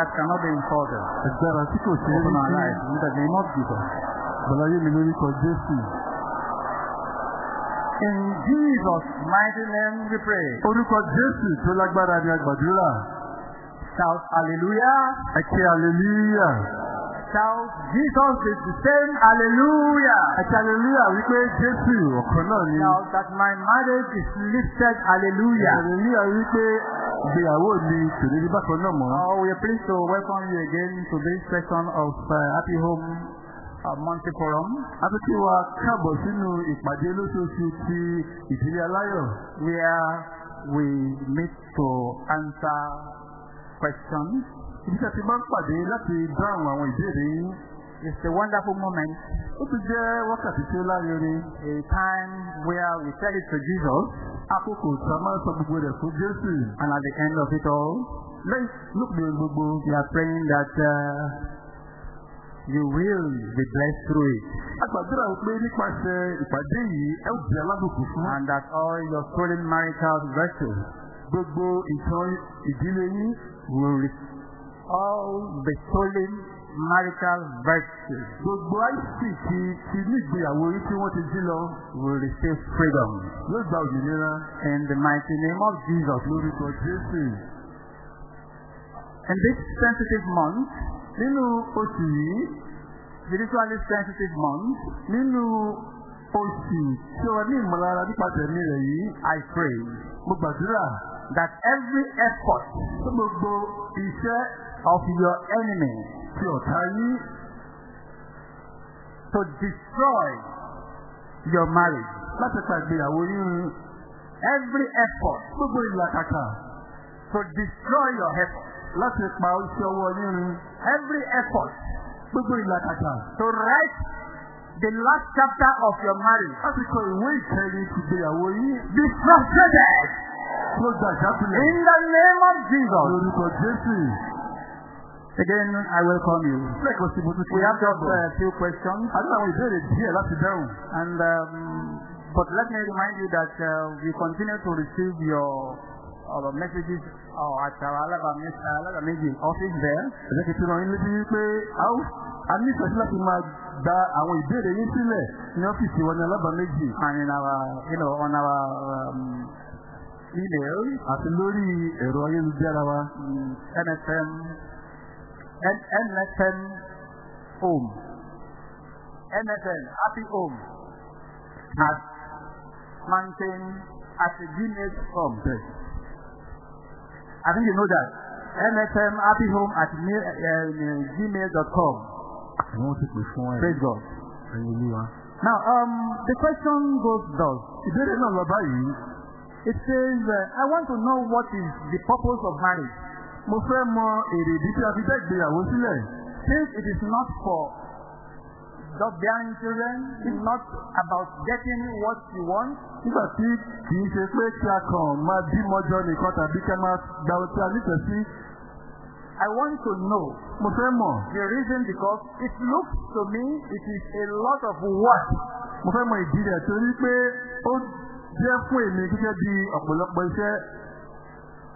That cannot be insulted. Agbára tí kò ṣe é our sí. in the name of Jesus. Bàláyé mi lórúkọ Jésù. In Jesus' mighty name we pray. Orúkọ Jésù tó lágbára ni àgbàdúrà. Shout hallelujah. Ẹ ké hallelujah. Shout Jesus is the same. Hallelujah. Ẹ hallelujah wípé Jésù ọ̀kan náà ni. Shout that my marriage is lifted. Hallelujah. Hallelujah wípé ìgbéyàwó mi kò ní rí bákan náà mọ́. Oh, we are pleased to welcome you again to this session of uh, Happy Home uh, Monthly Forum, A tún kí wa káàbọ̀ sínú ìpàdé lóṣooṣù ti ìdílé aláyọ̀. where we meet to answer questions. Ibi tí a ti máa ń pàdé láti dáhùn àwọn ìbéèrè yín. It's a wonderful moment, Ó tún jẹ́ wákàtí tí ó láyọrin. a time where we tell it to Jesus, Àkókò tí a máa sọ gbogbo rẹ̀ fún Jésù. and at the end of it all, Lẹ́yìn lópin gbogbo. we are praying that uh, you will be blessed through it, A gbàdúrà pé nípasẹ̀ ìpàdé yìí ẹ ó di alábùkún fún. and that all your stolen marital virtues Gbogbo ìtàn ìdílé yín will all the stolen marital virtues gbogbo àìsí ti ti ní ìgbéyàwó yín tí wọ́n ti jí lọ will receive freedom yóò gba òmìnira in the mighty name of Jesus. lórúkọ Jésù. In this sensitive month, Nínú oṣù yìí, spiritually sensitive month, nínú oṣù tí wà ní ìmọ̀lára nípa tẹ̀mí rẹ̀ yìí, I pray mo gbàdúrà that every effort gbogbo iṣẹ́ of your enemy ti ọ̀tá yín to destroy your marriage, láti pa ìgbéyàwó yín every effort Gbogbo ìlàkàkà to destroy your effort, láti pa iṣẹ́ ọwọ́ yín every effort Gbogbo ìlàkàkà to write the last chapter of your marriage. Láti kọ ìwé ìkẹyìn ìgbéyàwó yín. Be frustrated. In the name of Jesus. Again, I welcome you. Sí We have just a few questions, A ní àwọn ìbéèrè díẹ̀ láti dáhùn. and um, but let me remind you that uh, we continue to receive your uh, messages uh, at our Alabama office there. Ẹ̀jẹ̀ kìí ràn yín létí wípé a nífẹ̀ẹ́ sí láti máa gba àwọn ìbéèrè yín sílẹ̀ ní ọ́fíìsì wọn ní alábàáméjì and in our, you know, on our um, email, àti lórí ẹ̀rọ ayélujára wa. NFM, N- NFM Home, NFM Happy Home at mountain at gmail.com. I think you know that. NFM Happy Home at mail, gmail.com. Àwọn ti pè fún ẹ̀ Praise God. ẹ̀yin. Now, um, the question goes thus. Ìbéèrè náà lọ báyìí. It says, uh, I want to know what is the purpose of marriage. Mo fẹ́ mọ èrè ìdí tí a fi dá ìgbéyàwó sílẹ̀. Since it is not for just bearing children, it's not about getting what you want, Nígbà tí kì í ṣe pé kí a kàn máa bímọ jọ nìkan tàbí kí a máa gba ohun tí a nífẹ̀ẹ́ sí. I want to know Mo fẹ́ mọ̀. the reason because it looks to me it is a lot of work Mo fẹ́ mọ ìdí rẹ̀ torí pé ó jẹ́ fún èmi gẹ́gẹ́ bí ọ̀pọ̀lọpọ̀ iṣẹ́.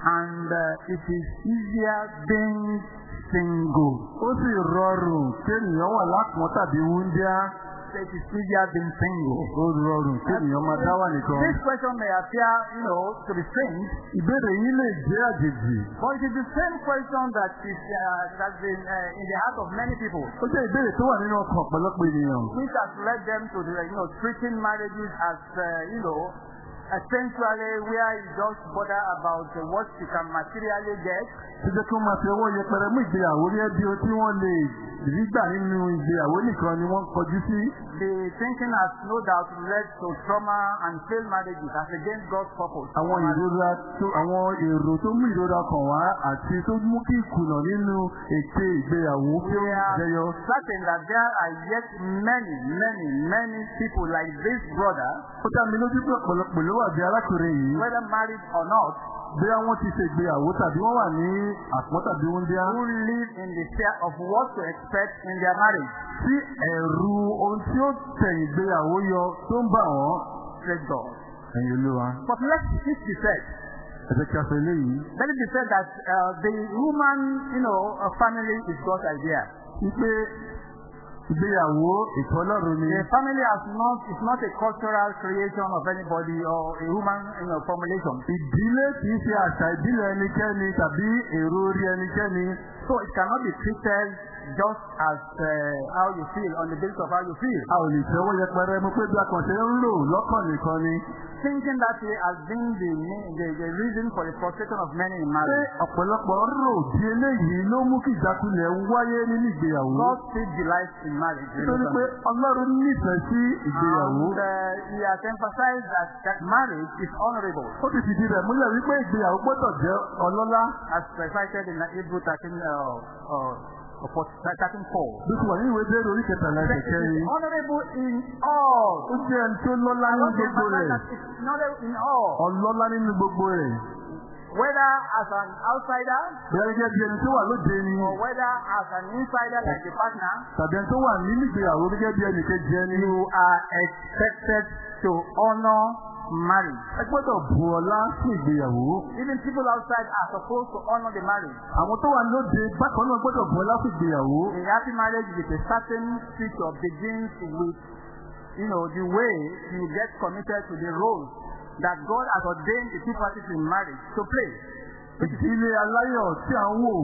And uh, it is easier being single. Ó sì rọrùn kéèyàn wà lápọ̀n tàbí wúndíá. It is easier being single. Ó rọrùn kéèyàn máa dá wà nìkan. This question may appear, you know, to be strange, Ìbéèrè yìí lè jẹ́ àjèjì. but it is the same question that is uh, that's been uh, in the heart of many people. Ó jẹ́ ìbéèrè tó wà nínú ọkàn ọ̀pọ̀lọpọ̀ ènìyàn. which has led them to the, you know, treating marriages as, uh, you know, essentially where you just bother about uh, what you can materially get. Jẹ́ kí wọ́n máa fi ọwọ́ yẹpẹrẹ mú ìgbéyàwó rí ẹbí tí wọ́n lè rí gbà nínú ìgbéyàwó nìkan ni wọ́n kọjú sí. The thinking has no doubt led to trauma and failed marriages as against God's purpose. Àwọn ìrora tó àwọn èrò tó mú ìrora kàn wá àti tó mú kí ìkùnà nínú ète ìgbéyàwó kí We ó are jẹyọ. certain that there are yet many, many, many people like this brother, Ó dá mi lójú pé ọ̀pọ̀lọpọ̀ ló wà bí arákùnrin yìí. whether married or not, Bí wọ́n ti ṣe ìgbéyàwó tàbí wọ́n wà ní àpọ́n tàbí wúndíá. who live in the fear of what to expect in their marriage. Tí ẹ̀rù ohun tí ó tẹ̀yìn ìgbéyàwó yọ tó ń bà wọ́n. Praise God. Ẹ̀yin olúwa. But let it be said, Ẹ jẹ́ kí a sọ eléyìí. let it be said that uh, the woman, you know, family is God's idea. Wípé ìgbéyàwó ètò ọlọ́run ni. The family has not, is not a cultural creation of anybody or a human, you know, formulation. Ìdílé kì í ṣe àṣà ìdílé ẹnikẹ́ni tàbí èrò orí ẹnikẹ́ni. So it cannot be treated just as uh, how you feel on the basis of how you feel. A ò lè tẹ́wọ́ yẹpẹrẹ mú pé bí a kàn ṣe ń rò lọ́kàn nìkan ni. Thinking that way has been the, the, the reason for the frustration of many in Ṣé marriage. ọ̀pọ̀lọpọ̀ rò bí eléyìí ló mú kí ìjákulẹ̀ wáyé nínú ìgbéyàwó? God still delights in marriage. Nítorí pé Ọlọ́run nífẹ̀ẹ́ sí ìgbéyàwó. And uh, he has emphasized that, that marriage is honorable, Ó ti fìdí rẹ̀ múlẹ̀ wípé ìgbéyàwó gbọ́dọ̀ jẹ́ ọlọ́lá. as recited in Hebrew 13, uh, uh, uh, 13 4. Bí ti wà ní ìwé dé orí kẹtàlá ẹsẹ̀ kẹrin. honorable in all. Ó jẹ́ ẹni tó lọ́lá I nínú want to gbogbo emphasize rẹ̀. that it's honorable in all. Ọlọ́lá nínú gbogbo rẹ̀. Whether as an outsider Bẹ́ẹ̀ gẹ́gẹ́ bí ẹni tó wà lóde ni. or whether as an insider like the partner, Tàbí ẹni tó wà nínú ìgbéyàwó gẹ́gẹ́ bí ẹnì kejì ẹni. you are expected to honor marriage. Ẹ gbọ́dọ̀ bu ọlá fún ìgbéyàwó. Even people outside are supposed to honor the marriage. Àwọn tó wà lóde bákan náà gbọ́dọ̀ bu ọlá fún ìgbéyàwó. A happy marriage with a certain future begins with, you know, the way you get committed to the role that God has ordained the two parties in marriage to play. Ìdílé aláyọ̀ tí à ń wò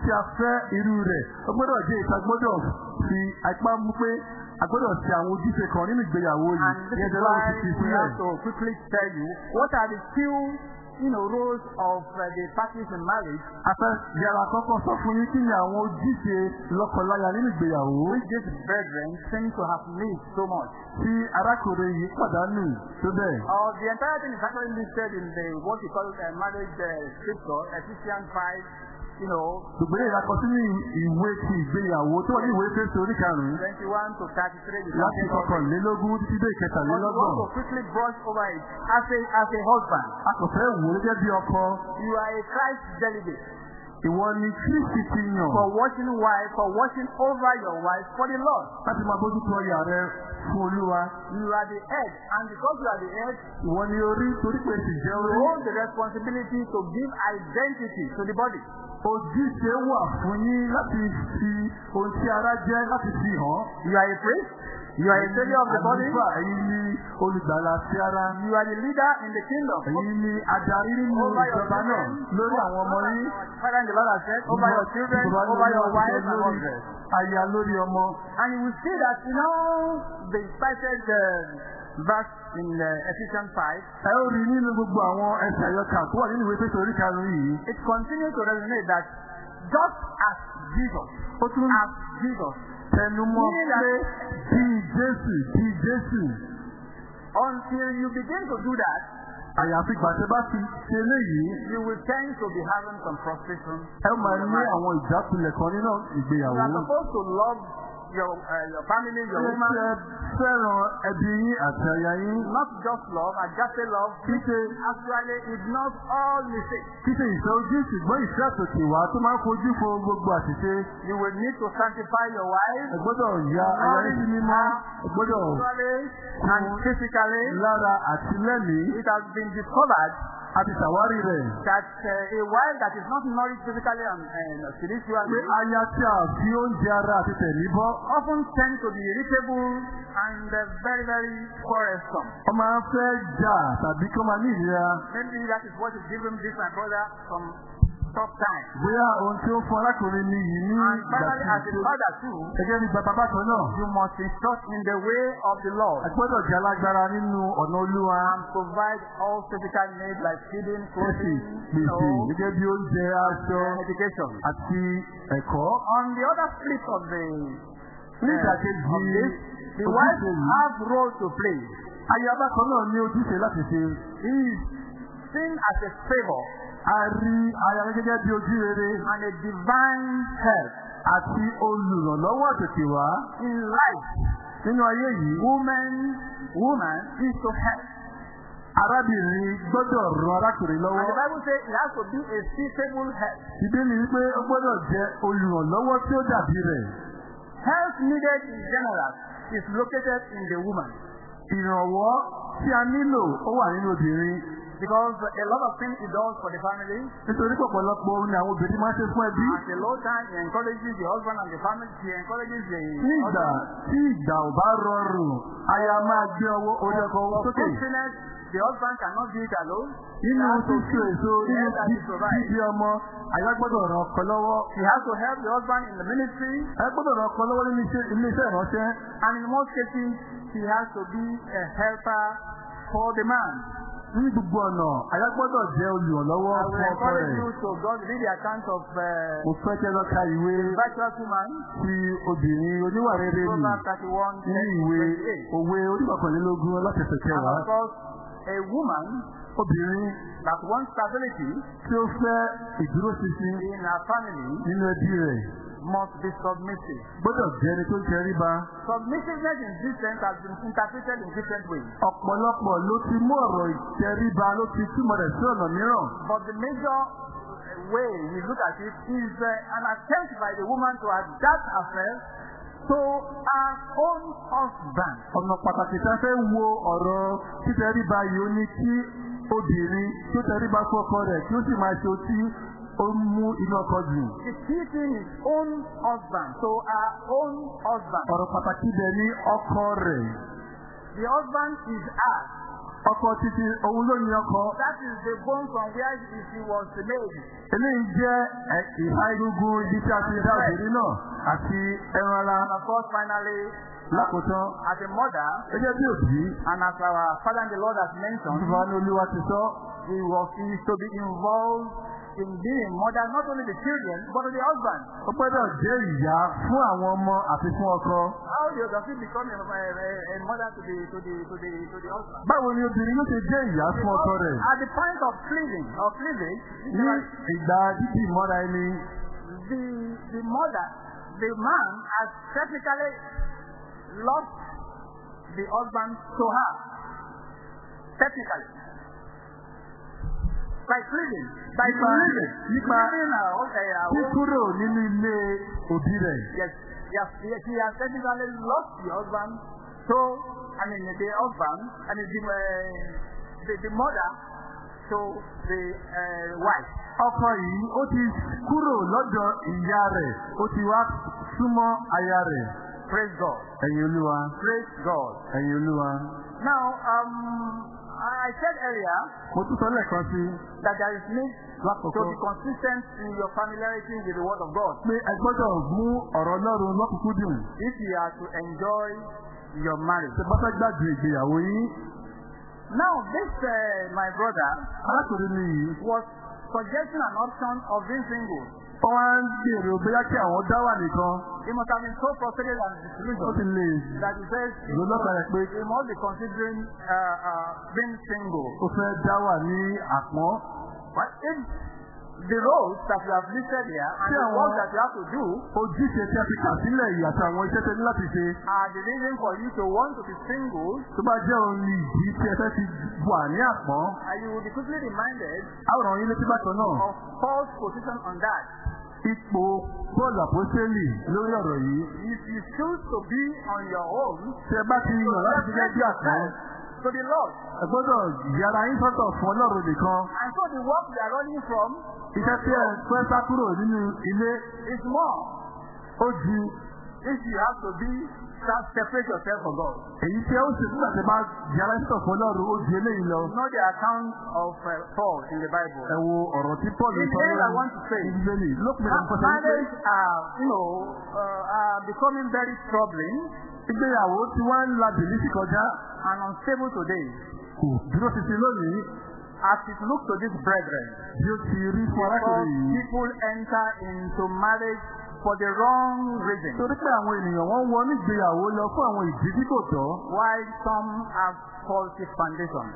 tí a fẹ́ irú rẹ̀. Ó gbọ́dọ̀ jẹ́ ìta gbọ́dọ̀ fi apá mú pé a gbọ́dọ̀ ṣe àwọn ojúṣe kan nínú ìgbéyàwó yìí. And this is why we have to quickly tell you what are the few, you know, roles of uh, the parties in marriage A fẹ́ yára kọ́kọ́ sọ fún yín kí ni àwọn ojúṣe lọ́kọláya nínú ìgbéyàwó which these brethren seem to have missed so much. tí arákùnrin yìí pàdánù tó bẹ́ẹ̀. Uh, the entire thing is actually listed in the what we call uh, marriage uh, scripture, Ephesians 5, you know, Ṣùgbọ́n ìlàkọ sínú ìwé ti ìgbéyàwó tó wà ní ìwé Fésì orí karùn-ún 21 to 33. the láti kọkànlélógún títí dé But we ìkẹtàlélọ́gbọ̀n. want to quickly brush over it. As a, as a husband, A kò fẹ́ wò ó gẹ́gẹ́ bí ọkọ. you are a Christ delegate Ìwọ ni Kristi ti yàn for watching wife, for watching over your wife for the Lord. láti máa bójú tó ọyà rẹ fún Olúwa. You are the head, and because you are the head, Ìwọ ni orí torí pé sì jẹ́ you orí. hold the responsibility to give identity to the body. Ojúṣe wà fún yín láti fi ohun tí ara jẹ́ láti fi hàn. You are a priest, you are a savior of the body, Àlùfáà, ẹ̀yin ni olùgbàlà ti ara. you are the leader in the kingdom. Ẹ̀yin ni adarí nínú Over your ìjọba náà children, lórí àwọn ọmọ yín. Father and the Lord has said, over your children, Ìjọba over your lórí wife and husband. aya lórí ọmọ. And you will see that, you know, the cited uh, verse in uh, Ephesians 5, Ẹ ó rí nínú gbogbo àwọn ẹsẹ̀ àyọkà tó wà nínú ìwé pẹ̀sẹ̀ orí karùn-ún yìí. it continues to resonate that just as Jesus, as Jesus, tẹnumọ́ pé bí Jésù bí Jésù. until you begin to do that, Àyàfi gbàtẹ́ bá ti ṣe léyìí, you will tend to be having some frustration. ẹ máa ní àwọn ìjákulẹ̀ kan nínú ìgbéyàwó. You are supposed to love your, uh, your family, your Ṣé woman, ẹ fẹ́ràn ẹbí yín àti aya yín? not just love, agape love, Kí ṣe actually ignores all mistakes. kí ṣe ìfẹ́ ojú ṣùgbọ́n ìfẹ́ àtòkè wá tó máa ń fojú fo gbogbo àṣìṣe. You will need to sanctify your wife, Ẹ gbọ́dọ̀ ya aya yín sí mímọ́. Ẹ gbọ́dọ̀ and physically. lára àti lẹ́mìí It has been discovered àti ṣàwárí rẹ̀. that uh, a wife that is not nourished physically and, Pé spiritually aya tí a fi oúnjẹ ara àti tẹ̀mí bọ́. Often tend to be irritable and uh, very, very quarrelsome. Wọ́n máa ń fẹ́ jà tàbí kí máa ní ìlera. Maybe that is what is giving this my brother some tough time. Bóyá ohun tí ó fún arákùnrin ni yìí ní And ìgbà finally, as a tí father too, gẹ́gẹ́ bí bàbá bákan náà. you must instruct in the way of the Lord A gbọ́dọ̀ jẹ́ alágbára nínú ọ̀nà olúwa. and provide all physical needs like feeding, clothing, know, gẹ́gẹ́ bí oúnjẹ aṣọ and education. àti ẹ̀kọ́. On the other flip of the Ní ìdàkejì of this, the wife have role to play. aya bákan náà ní ojúṣe láti ṣe. He is seen as a favor A rí aya gẹ́gẹ́ bí ojú rere and a divine help àti olùrànlọ́wọ́ àtètè wá. in life. Nínú ayé yìí, Woman, woman is to help. arábìnrin gbọ́dọ̀ ran arákùnrin And lọ́wọ́. the Bible says it has to be a suitable help. Ìbéèrè wípé ó gbọ́dọ̀ jẹ́ olùrànlọ́wọ́ tí ó dàbí rẹ̀. Help needed in general is located in the woman. Ìrànwọ́ tí a nílò ó wà nínú obìnrin. Because a lot of things he does for the family, Nítorí pọ̀pọ̀lọpọ̀ ni àwọn obìnrin máa ṣe fún ẹbí. at the low time he encourages the husband and the family, he encourages the ìgbà husband. tí ìgbà ò bá rọrùn, aya máa gbé ọwọ́ orí ọkọ̀ For sókè. fruitfulness, the husband cannot do it alone. To sísú èso bíbí ọmọ, aya gbọ́dọ̀ ràn ọkọ lọ́wọ́. He has to help the husband in the ministry, Aya gbọ́dọ̀ ràn ọkọ lọ́wọ́ nínú iṣẹ́ ìránṣẹ́. and in most cases, he has to be a helper for the man. Ní gbogbo ọ̀nà, aya gbọ́dọ̀ jẹ́ olùrànlọ́wọ́ fún ọkọ rẹ̀. uh, Mo fẹ́ kẹ́ lọ ka ìwé ti obìnrin oníwà rere 31, ní ìwé 28. òwe oníkọ̀kànlélógún látẹ̀sẹ̀ And kẹwàá. a woman Obìnrin that wants stability tí ó fẹ́ ìdúróṣinṣin in her family nínú ẹbí rẹ̀ must be submissive. gbọ́dọ̀ jẹ́ ẹni tó ń tẹríba. Submissiveness in this sense has been interpreted in different ways. Ọ̀pọ̀lọpọ̀ ló ti mú ọ̀rọ̀ ìtẹríba ló ti túmọ̀ rẹ̀ sí ọ̀nà mìíràn. But the major way we look at it is uh, an attempt by the woman to adapt herself to her own husband. Ọ̀nà pàtàkì tá a fẹ́ wo ọ̀rọ̀ títẹríba yìí ó ní kí obìnrin tó tẹríba fún ọkọ rẹ̀ kí ó sì máa ṣe ohun tí ó mú inú ọkọ dùn. The key thing is own husband, to her own husband. Ọ̀rọ̀ pàtàkì bẹ̀ ní ọkọ rẹ̀. The husband is her. Ọkọ títí òun ló ní ọkọ. That is the bone from where she she was made. Eléyìí jẹ́ ìhà egungun ibi tí a ti dá obìnrin náà àti ẹran ara And of course, finally, lákòótán. as a mother, Gẹ́gẹ́ bí òbí, and as our Father and the Lord has mentioned, ìfọwọ́ ní olúwa ti sọ. he was he is to be involved in being mother, not only the children, but the husband. Ó gbọ́dọ̀ jẹ́ ìyá fún àwọn ọmọ àti fún ọkọ. How do does it become a, a, a mother to the to the to the to the husband? Báwo ni obìnrin yóò ṣe jẹ́ ìyá fún ọkọ rẹ̀? At the point of cleaving of cleavage, Ní ìgbà dídì mọ́ra ẹni, the the mother, the man has technically lost the husband to her. Technically. By cleaving. By cleaving. nípa- own- kíkúrò nínú ilé òbí rẹ̀. Yes, yes, yes, he has technically lost the husband. So, I mean, the husband, I mean, the, uh, the, the mother to the uh, wife. Ọkọ yìí ó ti kúrò lọ́dọ̀ ìyá rẹ̀, ó ti wá súnmọ́ aya rẹ̀. Praise God. Ẹ̀yin olúwa, Praise God. ẹ̀yin olúwa. Now, um, I said earlier Mo tún sọ lẹ́ẹ̀kan sí that there is need to lákòókò be consistent in your familiarity with the Word of God. pé ẹ gbọ́dọ̀ mú ọ̀rọ̀ Ọlọ́run lọ́kùnkúndùn. If you are to enjoy your marriage. Ṣé bá fẹ́ gbàgbé ìgbéyàwó yín? Now, this, uh, my brother, Arákùnrin mi yìí, was suggesting an option of being single. Wọ́n wá ń gbèrò bóyá kí àwọn dá wà nìkan. He must have been so frustrated and Ó ti disillusioned lè that he says lọ́kàn rẹ̀ pé he must be considering uh, uh, being single. ó fẹ́ dá wà ní àpọ́n. But if the roles that you have listed here and the work that you have to do Ojúṣe a fi kà sílẹ̀ yìí àti àwọn iṣẹ́ tẹ́ ní láti ṣe. are the reason for you to want to be single, Tó bá jẹ́ òun ni ìdí tí ẹ fẹ́ fi wà ní àpọ́n. and you will be quickly reminded Àwòrán yín létí bákan náà. of Paul's position on that. Ipò Bọ́ọ̀lù Àpọ́sẹ́lì lórí ọ̀rọ̀ yìí. If you choose to be on your own, ẹ bá ti yàn láti gẹ́gẹ́ bí àpọ́n. To the Lord. Ẹ gbọ́dọ̀ yára yín sọ́tọ̀ fún Ọlọ́run nìkan. And so the work you are running from Iṣẹ́ tí ẹ fẹ́ sá kúrò nínú ilé is more. ó ju if you have to be self separate yourself from God. èyí tí ó ṣe nígbà tí bá di aláìsàn fún ọlọ́run ó di eléyìí lọ. Know the account of uh, Paul in the Bible. ẹ wo ọ̀rọ̀ tí paul sọ say, ìbílẹ̀ lópin wípé marriage are, you know, uh, are becoming very troubling ìgbéyàwó tí wọ́n ń la bìlísì kọjá and unstable today. kò dúró títí lónìí As it looks to this brethren, bí ó ti rí fún arákùnrin yìí. people enter into marriage for the wrong reason. torí pé àwọn ènìyàn wọ́n wọ nígbéyàwó lọ fún àwọn ìdí tí kò tọ́. While some have faulty foundations.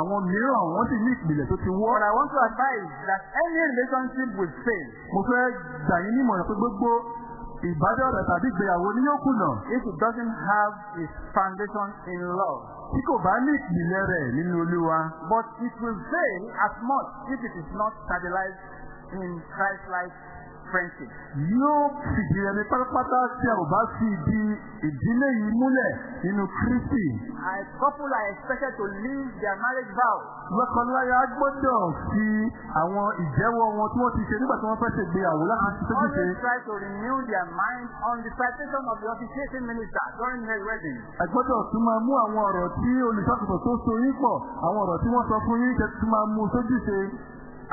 àwọn mìíràn wọ́n sì ní ìpìlẹ̀ tó ti wọ́. But I want to advise that any relationship will fail mo fẹ́ gbà yín nímọ̀ràn pé gbogbo ìbádọ́rẹ̀ tàbí ìgbéyàwó ni yóò kùnà if it doesn't have its foundation in love. tí kò bá ní ìpìlẹ̀ rẹ̀ nínú olúwa. But it will fail as much if it is not stabilized in Christ-like friendship. yóò fìdí ẹni pátápátá tí a ò bá fi ìdí ìdílé yìí múlẹ̀ nínú kristi. A couple are expected to leave their marriage vow. lọ́kọláya gbọ́dọ̀ fi àwọn ìjẹ́wọ́ wọn tí wọ́n ti ṣe nígbà tí wọ́n fẹ́ ṣègbéyàwó láti ṣe tó ṣe. Always try to renew their mind on the citation of the officiating minister during their wedding. ẹ gbọ́dọ̀ tún máa mú àwọn ọ̀rọ̀ tí olùṣàkóso tó so yín pọ̀ àwọn ọ̀rọ̀ tí wọ́n sọ fún yín kẹ́ tún máa mú sójú ṣe.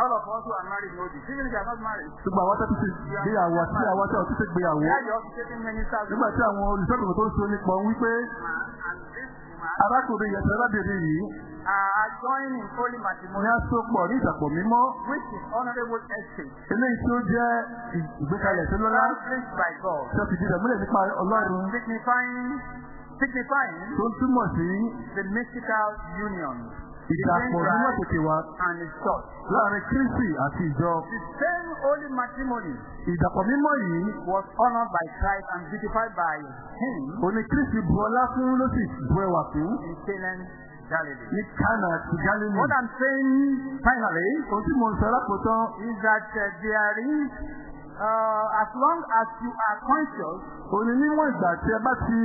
All of us who are married know this. Even if they are not married. ṣùgbọ́n àwọn tẹ́tí ti gbéyàwó àti àwọn tẹ́tí ti ti gbéyàwó. Nígbà tí àwọn olùṣàkóso tó so nípa wípé arákùnrin yẹn bèrè yìí joined in holy ní àsopọ̀ ní ìdàpọ̀ mímọ́. Which is honorable estate, eléyìí tí ó jẹ́ ìgbékalẹ̀ tó lọ́lá. Established by God, ó fi dìde múlẹ̀ nípa ọlọ́run. Signifying, signifying tó ń túmọ̀ sí the mystical union ìdàpọ̀ and his church. láàárín kristi àti ìjọ. The same holy matrimony ìdàpọ̀ mímọ́ yìí was honored by Christ and beautified by him òní kristi bu ọlá fún ló sì bu ẹwà fún in Canaan, Galilee. ní kánà àti gálílì. What I'm saying finally ohun tí mo ń sọ lápòtán is that uh, there is, uh, as long as you are conscious òní níwọ̀n ìgbà tí ẹ bá ti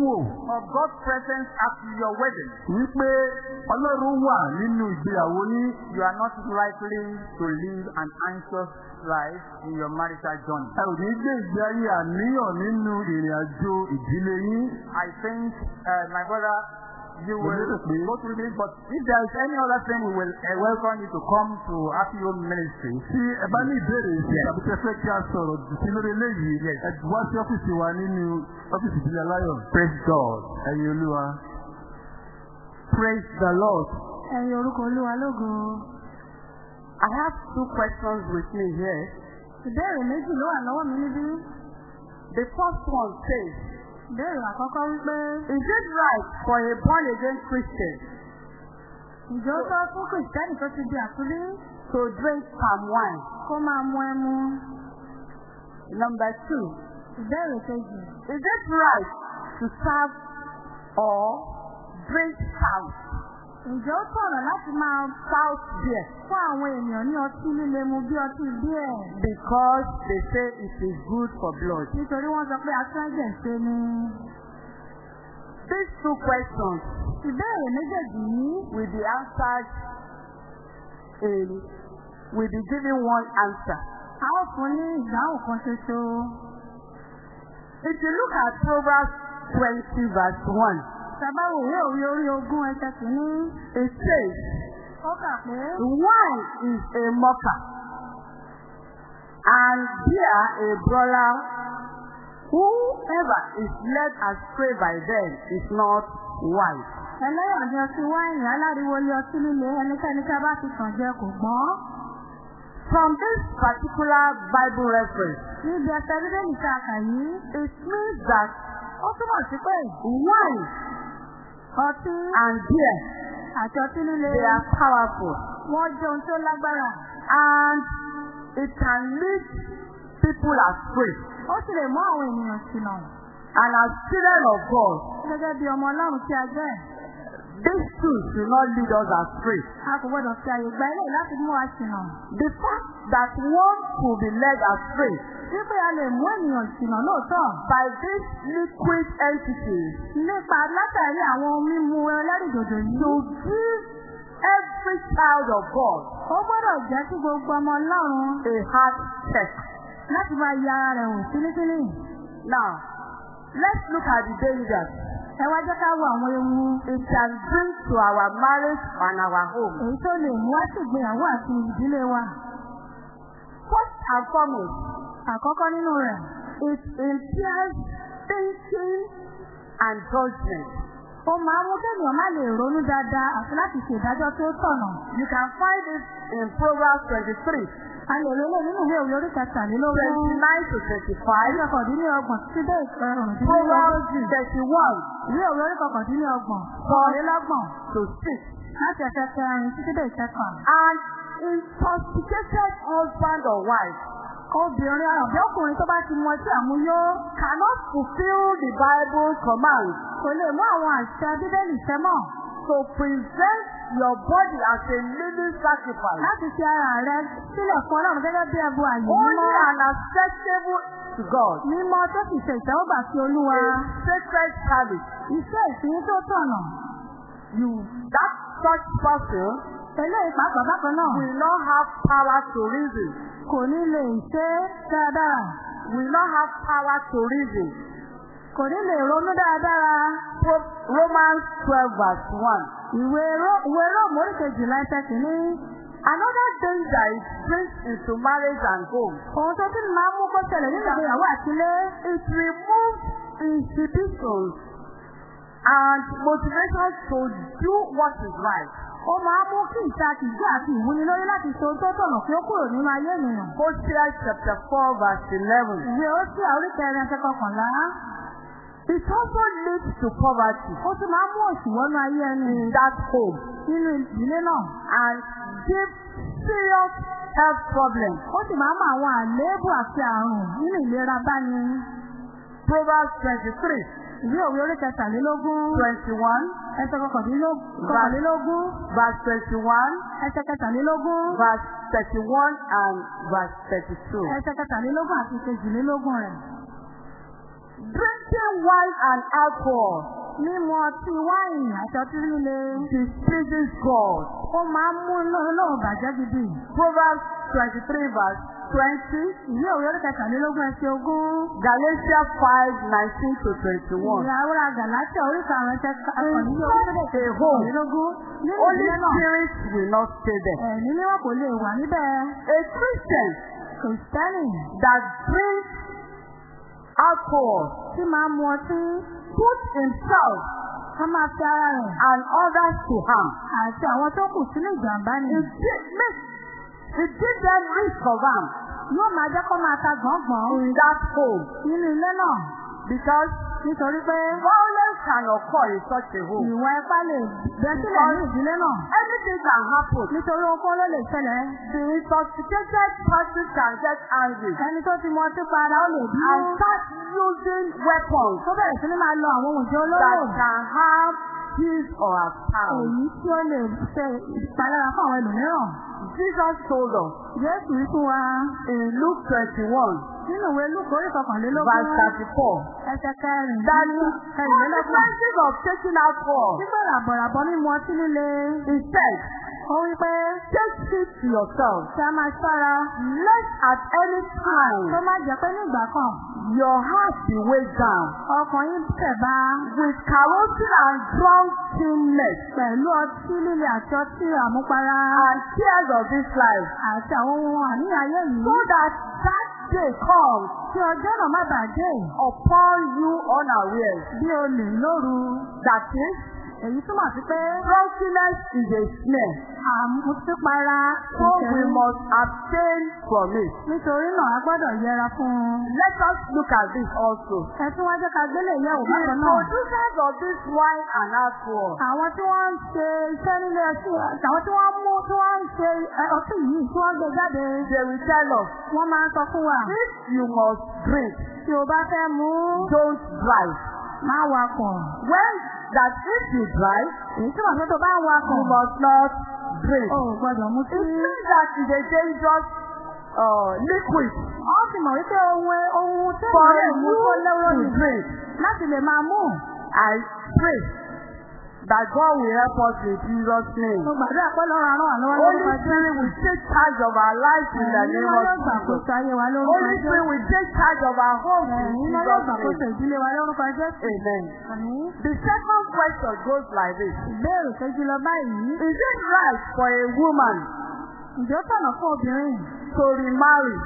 wò of God's presence at your wedding, wípé ọlọ́run wà nínú ìgbéyàwó yín you are not likely to live an anxious life in your marital journey. ẹ ò ní gbé ìgbé ayé àníyàn nínú ìrìn àjò ìdílé yín. I think, uh, my brother, you will through this, but if there is any other thing, we will uh, welcome you to come to Happy Home Ministry. tí ẹ bá ní ìbéèrè sí tàbí tẹ fẹ́ kí a sọ̀rọ̀ sí lórí eléyìí ẹ wá sí ọ́fíìsì wa nínú ọ́fíìsì ìdílé aláyọ̀. Praise God. ẹ̀yin olúwa. Praise the Lord. Ẹ̀yin orúkọ Olúwa lógo. I have two questions with me here. Ìbéèrè méjì ló wà lọ́wọ́ mi níbí. The first one says, Ìbéèrè àkọ́kọ́ wípé Is it right for a born again Christian ìjọ tó fún Kìrìsìtẹ́nì tó ti di àkúrí to drink palm wine? kó máa mu ẹmu. Number two, Ìbéèrè kejì. is it right to serve or drink stout? Ǹjẹ́ ó tọ̀nà láti máa Stout beer. fún àwọn ènìyàn ní ọtí líle mu bí ọtí bíẹ̀? Because they say it is good for blood. Nítorí wọ́n sọ pé atúnájẹ̀ ṣe ni. These two questions Ìbéèrè méjèèjì yìí will be answered in, will be given one answer. a ó fún ní ìdáhùn kan ṣoṣo. If you look at Proverbs 20 verse 1, Tàbáwò ìwé òwe orí ogún ẹsẹ̀ kìíní. it says, Ó kà pé Wine is a mocker, and beer a brawler. Whoever is led astray by them is not wise. ẹlẹ́yàjẹ ọtí wáìnì aláriwo lé ọtí líle ẹnikẹ́ni tí a bá ti tàn jẹ kò gbọ́n. From this particular Bible reference, Níbi ẹsẹ̀ bíbélì tá a kà yìí, it means that ó túmọ̀ sí pé wine ọtí and beer àti ọtí líle they are powerful wọ́n jẹ́ ohun tó lágbára. and it can lead people astray. Ó sì lè mú àwọn ènìyàn ṣìnà. And as children of God, Gẹ́gẹ́ bí ọmọ Ọlọ́run tí a jẹ́. These two should not lead us astray. A kò gbọdọ̀ fi àyè gba ilé láti mú wa ṣìnà. The fact that one could be led astray Wípé a lè mú ènìyàn ṣìnà lóòótọ́. by these liquid entities Nípa látàrí àwọn mímu ẹlẹ́rìndòdò yìí. to give every child of God Ó gbọ́dọ̀ jẹ́ kí gbogbo ọmọ Ọlọ́run a heart check. láti máa ya ara rẹ̀ wò. Now, let's look at the dangers ẹ wá jẹ́ ká wo àwọn ewu it can bring to our marriage and our home. èyí tó lè mú wá sí ìgbéyàwó àti ìdílé wa. First and foremost, àkọ́kọ́ nínú rẹ̀ it impairs thinking and judgment. Ó máa ń mú kéèyàn má lè ronú dáadáa àti láti ṣèdájọ́ tó tọ̀nà. You can find it in Proverbs 23, a lè rí eléyìí nínú ìwé òwe orí kẹtàlélógún 29 to 25, kọkàndínlọ́gbọ̀n títí dé ìkẹrùndínlógójì. Proverbs 31 ìwé òwe orí kọkàndínlọ́gbọ̀n kọkànlélọ́gbọ̀n to 6. láti ẹsẹ̀ kẹrin títí dé ìkẹfà. An intoxicated husband or wife obìnrin àbí ọkùnrin tó bá ti mọ sí àmúyó cannot fulfill the Bible command. Kò lè mú àwọn àṣẹ bíbélì sẹ́mọ̀ to present your body as a living sacrifice, láti fi ara rẹ sílẹ̀ fún ọlọ́run gẹ́gẹ́ bí ẹbu àyè mímọ́. And acceptable to God. mímọ́ tó sì ṣe ìtẹ́wọ́gbà sí olúwa. A sacred service. iṣẹ́ ìsìn tó tọ̀nà. You, that such person eléyìí pàápàá bákan náà. will not have power to reason. Kò ní lè ṣe dáadáa Will not have power to reason. kò ní lè dáadáa Romans 12 verse 1. ìwé ìwé róòmù orí kejìlá ẹsẹ̀ kìíní Another danger it brings into marriage and home. ohun tó tún máa ń mú kó ṣẹlẹ̀ nínú ìgbéyàwó àtilé It removes inhibitions and motivations to do what is right. Ó máa mú kí ìtakìjú àti ìwúnilórí láti ṣe ohun tó tọ̀nà kí ó kúrò nínú ayé ènìyàn. Hosea chapter 4 verse 11. ìwé sí orí kẹrin ẹsẹ̀ kọkànlá. It also leads to poverty. Ó tún máa ń mú òṣì wọnú ayé ẹni. In that home. Nínú ìdílé náà. And give serious health problems. ó sì máa ń mú àwọn àléébù àti àrùn nínú ìlera báni. Proverbs 23, ìwé òwe orí kẹtàlélógún. 21, ẹsẹ̀ kọkànlélógún. verse 21, ẹsẹ̀ kẹtàlélógún. Verse 31, and verse 32. ẹsẹ̀ kẹtàlélógún àti kejìlélógún rẹ̀. Drinking wine and alcohol mímu ọtí wáìnì àti ọtí líle displeases God. ó máa ń mú lóun bàjẹ́ gidi. Proverbs 23, verse 20, ìwé òwe orí kẹtàlélógún ẹsẹ̀ ogún Galatians 5, 19 to 21. ìyàwó gàlátíà orí karùn-ún ẹsẹ̀ kọkànlélógún nínú Holy ìdílé náà Spirit will not stay there. ẹ̀mí mímọ́ kò lè wà níbẹ̀. A Christian kìrìsìtẹ́nì that drinks alcohol tí máa mu ọtí puts himself á máa fi ara rẹ̀ and others to harm. àti àwọn tó kù sínú ìjàmbá ni. It gi- makes it gives them risk of harm. Yóò máa jẹ́ kó máa ta gbọ̀ngbọ̀n. In that home. Nínú ilé náà because nítorí pé violence can occur in such a home. ìwà ipá lè bẹ́ sílẹ̀ ní ìdílé náà. Anything can happen. nítorí okó ló lè ṣẹlẹ̀. The intoxicated person can get angry ẹni tó ti mu ọtí para ó lè and bínú. start using weapons tó bẹ̀rẹ̀ sí ní máa lo àwọn ohun ìjọ that olóró. can harm his or her spouse. èyí tí ó lè ṣe ìpalára fún àwọn ẹlòmíràn. Jesus told us Jésù wí fún wa in Luke 21, nínú ìwé Lúkò orí kọkànlélógún. Verse 34, ẹsẹ̀ kẹrin. That the kẹrìnlélógún. consequences of taking alcohol, Nígbà ràbọ̀ràbọ̀ mímu ọtí líle, he said, ó wí pé take heed to yourself, kí a máa ṣọ́ra? Lest at any tó time má jẹ́ pé nígbà kan. your heart be weighed down. Ọkàn yín tẹ̀ bá. With carousing and drunkenness pẹ̀lú ọtí líle àti ọtí àmupara. And cares of this life, àti àwọn ohun àníyàn ayé yìí. so that that day comes Kí ọjọ́ náà má bàa dé upon you unawares. bí o lè lóru. That is, Èyí túmọ̀ sí pé drunkenness is a snare, àmupara so we must abstain from it. Nítorí náà a gbọ́dọ̀ yẹra fún un. Let us look at this also. Ẹ̀sùn wájú ká gbélé ìyẹ̀wò The bákan náà. producers of this wine and alcohol, Àwọn tí wọ́n ń ṣe iṣẹ́ nílé ẹṣin, àwọn tí wọ́n mú tí wọ́n ń ṣe ẹ, ọtí yìí tí wọ́n gbé jáde, they will tell us, wọ́n máa ń sọ fún wa. if you must drink, Tí o bá fẹ́ mú, don't drive. Má wakọ̀. When that if you drive, Èyí sí tó bá ń wakọ̀. you must not drink. O gbọ́dọ̀ mú sí. It means that it's a dangerous uh, liquid Wọ́n sì mọ̀ wípé ohun ohun tí for lè mú kó you ni to drink. láti lè máa mú. I pray that God will help us in Jesus' name. Mo gbàdúrà pé lọ́rọ̀ àrùn àlọ́wọ́ Holy lórúkọ Jésù. Spirit will take charge of our lives in the name of Jesus. gbàkóso ayé wa lórúkọ Holy. Spirit will take charge of our homes in Jesus' name. ìdílé wa lórúkọ Jésù. Amen. The second question goes like this. Ìbéèrè kejì lọ báyìí. Is it right for a woman Ǹjẹ́ ó tọ̀nà fún obìnrin to remarry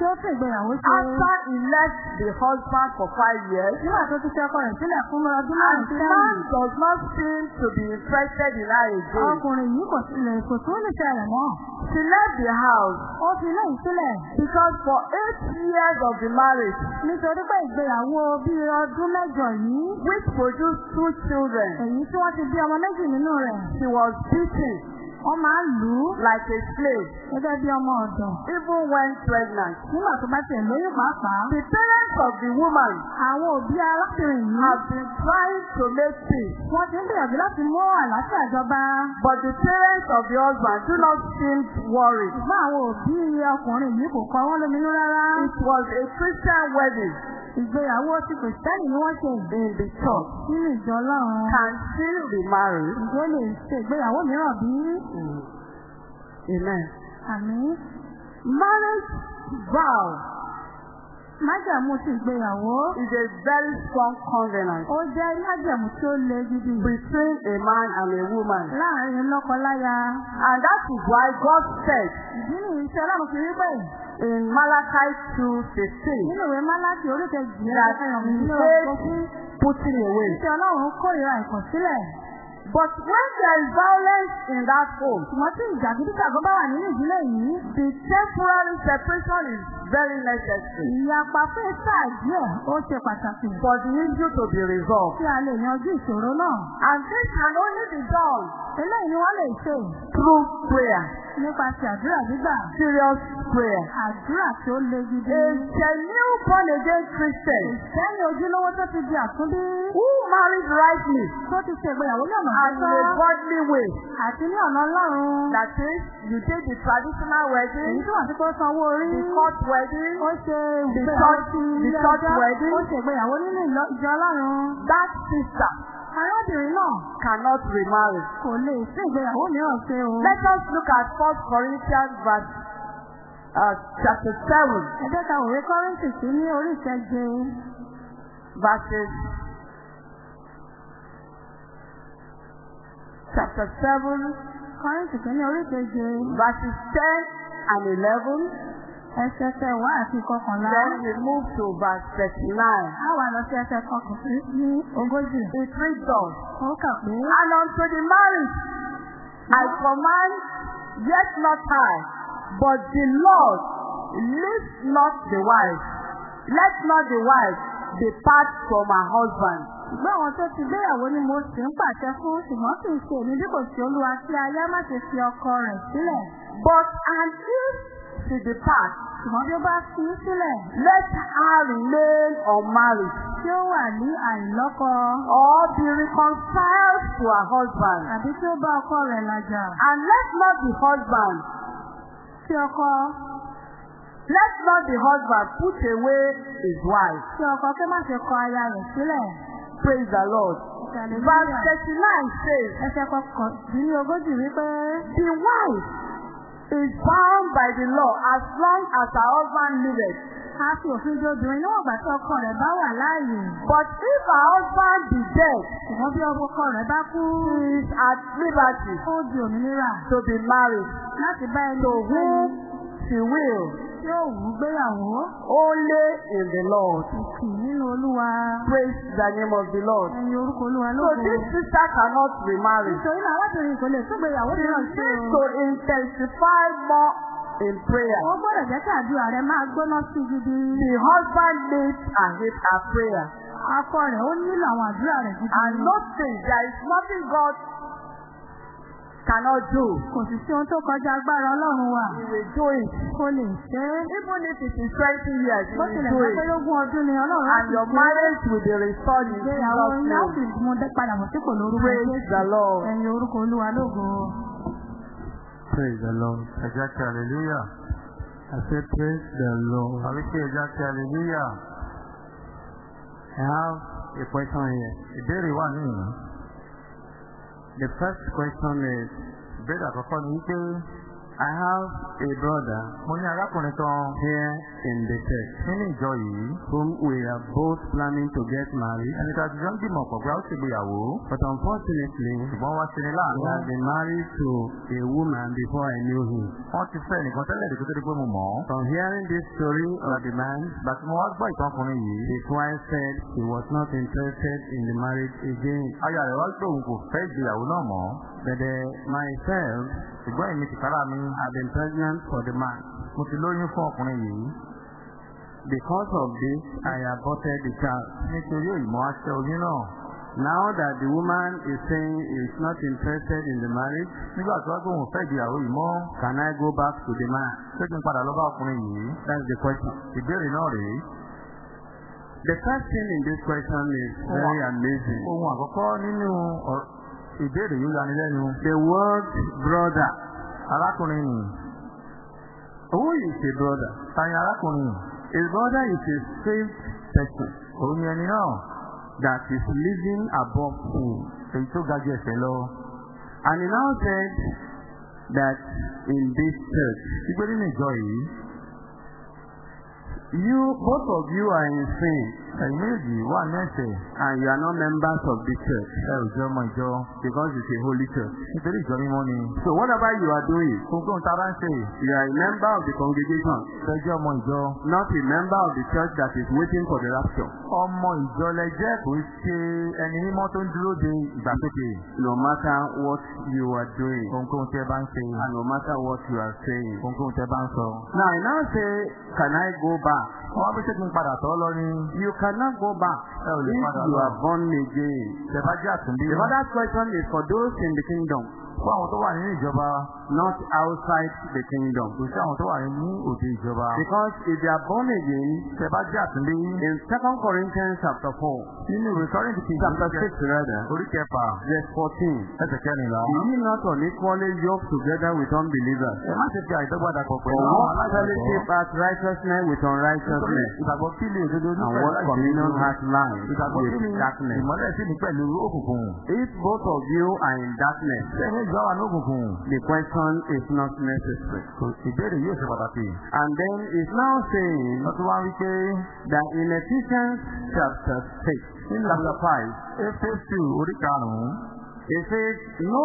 tí ó fẹ́ ìgbéyàwó ṣe? after he left the husband for five years Nígbà tó ti fi ọkọ rẹ̀ sílẹ̀ fún ọdún and márùn-ún the sẹ́yìn. man does not seem to be interested in her again? Ọkùnrin yìí kò tilẹ̀ kò tún lè ṣẹlẹ̀ mọ́. She left the house Ó fi ilé yìí sílẹ̀ because for eight years of the marriage, nítorí pé ìgbéyàwó bíi ọdún mẹ́jọ yìí. which produced two children, Èyí tí wọ́n ti bí ọmọ méjì nínú rẹ̀. she was beaten Wọ́n máa ń lù ú like a slave gẹ́gẹ́ bí ọmọ ọ̀dọ̀. even when pregnant. Nígbà tó bá tiẹ̀ lóyún pàápàá. The parents of the woman Àwọn òbí arákùnrin yìí. have been trying to make peace, Wọ́n ti ń gbìyànjú láti mú àlàáfíà jọba. but the parents of the husband do not seem worried. Ṣùgbọ́n àwọn òbí ọkùnrin yìí kò kọ́ wọ́n lóminú rárá. It was a Christian wedding Ìgbéyàwó ti kìrìsìtẹ́nì ni wọ́n ṣe in the church. nínú ìjọ Ọlọ́run. Can she be married? Ǹjẹ́ ó lè ṣe ìgbéyàwó mìíràn bí? Amen. Àmín. Marriage vow Májẹ̀mú ti ìgbéyàwó. is a very strong covenant Ó jẹ́ májẹ̀mú tí ó le gidi. between a man and a woman. Láàárín lọ́kọ-láya. And that is why God said Ìdí nìyí tí Ọlọ́run fi rí pé in Malachi 2.15 nínú ìwé Málákì oríkejì that ẹ̀rọ he ogún putting away. tí Ọlọ́run kórìíra ìkọ̀sílẹ̀. But when there is violence in that home, Ṣùgbọ́n tí ìjàgídíjàgbọ́ bá wà nínú ìdílé yìí, the temporary separation is very necessary ìyapa fún sáà díẹ̀ ó ṣe pàtàkì for the issue to be resolved. kí a lè yanjú ìṣòro náà. And this can only be done Eléyìí ni wọ́n lè ṣe through prayer, nípasẹ̀ àdúrà gbígbà. serious prayer. Àdúrà tí ó le gidi. A genuine born again Christian Sẹ́ni ojúlówó tó ti di àtúndí. who married rightly Tó ti ṣe ìgbéyàwó ní ọ̀nà and in a godly way. àti ní ọ̀nà Ọlọ́run. That is, you did the traditional Èyí wedding, tí wọ́n ti kó sanwó orí. the court wedding, Ó ṣe The ìgbéyàwó church- ti the ilé church ẹjọ́. wedding. Ó ṣe ìgbéyàwó nínú ìjọ Ọlọ́run. that sister Arábìnrin náà cannot remarry. kò lè sí ìgbéyàwó mìíràn ṣe o. Let us look at 1 Corinthians verse uh, chapter 7, Ẹ jẹ́ ká òwe Kọ́ríńtì sí ní orí ìkeje. verses chapter 7, Kọ́ríńtì sí ní orí ìkeje. verses 10 and 11. Ẹsẹ̀ kẹwàá àti kọkànlá. Then we move to verse 39. Á wà lọ sí ẹsẹ̀ kọkànlá ní ogójì. It reads us, Ó kà pé. And unto the married I command, yet not I, but the Lord, lift not the wife. Let not the wife depart from her husband. Ṣùgbọ́n àwọn tó ti gbéyàwó ni mo sì ń pàṣẹ fún ṣùgbọ́n kì í ṣe èmi bí kò sí olúwa kí aya má ṣe fi ọkọ rẹ̀ sílẹ̀. But and if she depart, Ṣùgbọ́n bí ó bá fi í sílẹ̀ let her remain unmarried, tí ó wà ní àìlọ́kọ or be reconciled to her husband. tàbí tí ó bá ọkọ rẹ̀ làjà. And let not the husband, Tí ọkọ let not the husband put away his wife. tí ọkọ kí má ṣe kọ aya rẹ̀ sílẹ̀. Praise the Lord. Verse 39 says, Ẹsẹ̀ kọkàndínlógójì wípé The wife is bound by the law as long as her husband liveth. a fi òfin de obìnrin níwọ̀n ìgbà tí ọkọ rẹ̀ bá wà láàyè. But if her husband be dead, Ṣùgbọ́n bí ọkọ rẹ̀ bá kú, she is at liberty ó di òmìnira to be married láti bá ẹni to whom she will, wù ú gbéyàwó. only in the Lord. Ìkì nínú Olúwa. Praise the name of the Lord. Ẹyin orúkọ Olúwa So lógo. this sister cannot remarry. Nítorí náà arábìnrin kò lè tún gbéyàwó She mìíràn ṣe needs o. to intensify more in prayer. Ó gbọ́dọ̀ jẹ́ kí àdúrà rẹ̀ máa gbóná sí gidi. The husband needs and hates her prayer. Akọ rẹ̀ ó nílò àwọn àdúrà rẹ̀ gidi. And nothing, there is nothing God cannot do. Kò sì sí ohun tó kọjá agbára Ọlọ́run wa. He will do it. Kó lè ṣe é. Even if it is 20 years, Bó will tilẹ̀ do jẹ́ pé it. lógún ọdún ni Ọlọ́run á And your ṣe é. marriage will be restored in Jesus' yín á sì name. mú dé padà bọ̀ sípò lórúkọ Praise the Lord. Ẹyin orúkọ Olúwa lógo. Praise the Lord. Ẹ jẹ́ kí hallelujah. I say praise the Lord. Àbí kí ẹ jẹ́ kí hallelujah. I have a question here. Ìbéèrè wà nínú. The first question is, ìbéèrè àkọ́kọ́ ni wípé I have a brother. Mo ní arákùnrin kan here in the church. Nínú ìjọ yìí? Whom we are both planning to get married. ẹni tí a ti jọ ń gbìmọ̀ pọ̀ pé a ó ṣègbéyàwó But unfortunately, ṣùgbọ́n wá ṣe ni he láàánú had been married to a woman before I knew him. wọ́n ti fẹ́ nìkan tẹ́lẹ̀ rí kó tó di pé mo mọ̀ From hearing this story of the man, ìgbà tí mo wá gbọ́ ìtàn ọkùnrin yìí. his wife said he was not interested in the marriage again. aya rẹ̀ wá gbé òun kò fẹ́ ìgbéyàwó náà mọ́. Uh, myself ṣùgbọ́n èmi ti kára mi had been pregnant for the man. mo ti lóyún fún ọkùnrin yìí Because of this, I aborted the child. nítorí wá ṣẹ́ oyún náà Now that the woman is saying is not interested in the marriage, nígbà tí wọ́n gbé òun fẹ́ ìgbéyàwó yìí mọ́ can I go back to the man? ṣé kí n padà lọ bá ọkùnrin yìí That's the question. ìbéèrè náà rèé The first thing in this question is very amazing. ohun àkọ́kọ́ nínú ìbéèrè yìí yanilẹ́nu The word brother. arákùnrin yìí Who is a brother? tani arákùnrin yìí A brother is a saved person òun ni ẹni náà that is living above sin. èyí tó ga ju ẹ̀ṣẹ̀ lọ And he now said that in this church, gbígbé nínú ìjọ yìí you, both of you are in sin ẹ̀yin méjì wà ẹ̀ṣẹ̀ and you are not members of the church. Ẹ ò jẹ́ ọmọ ìjọ. Because it's a holy church. nítorí ìjọ mímọ́ ni. So whatever you are doing, bá ń ṣe. you are a member of the congregation, ẹ jẹ́ ọmọ ìjọ. Not a member of the church that is waiting for the rapture. ọmọ ìjọ lẹ jẹ́ kò ṣe ẹni mímọ́ tó ń dúró de ìgbàsókè. No matter what you are doing. Ohunkóhun tí ẹ bá ń ṣe. And no matter what you are saying. ohunkóhun tí ẹ bá ń sọ. Now I now say, can I go back? wọ́n á bí ṣé kí n padà tọ́ lọ ní You cannot go back if you are born again. The other question is for those in the kingdom, fún àwọn tó wà nínú ìjọba not outside the kingdom. kò sí àwọn tó wà ní òde ìjọba Because if they are born again, tẹ bá jẹ́ àtúndí in 2 Corinthians chapter 4, nínú ìwé kọ́rìntì kejì chapter 6 rather, orí kẹfà verse 14, ẹsẹ̀ kẹrìnlá. Be ye not unequally yoked together with unbelievers? ẹ má ṣe fi àìdọ́gba dàpọ̀ For pẹ̀lú àwọn aláìsàgbọ́. hath righteousness with unrighteousness? ìgbàgbọ́ kí lè òdodo ní And pẹ̀lú what communion hath light ni with darkness? ìmọ́lẹ̀ sí ní pẹ̀lú òkùnkùn. If both of you are in darkness, sẹ́yìn ìjọ wà ní òkùnkùn. the question is not necessary. kò ìbéèrè yóò ṣe pàtàkì. And then it's now saying wọ́n tún wá wí pé that in Ephesians chapter 6, nínú chapter 5, éfésù orí karùn-ún it says, no,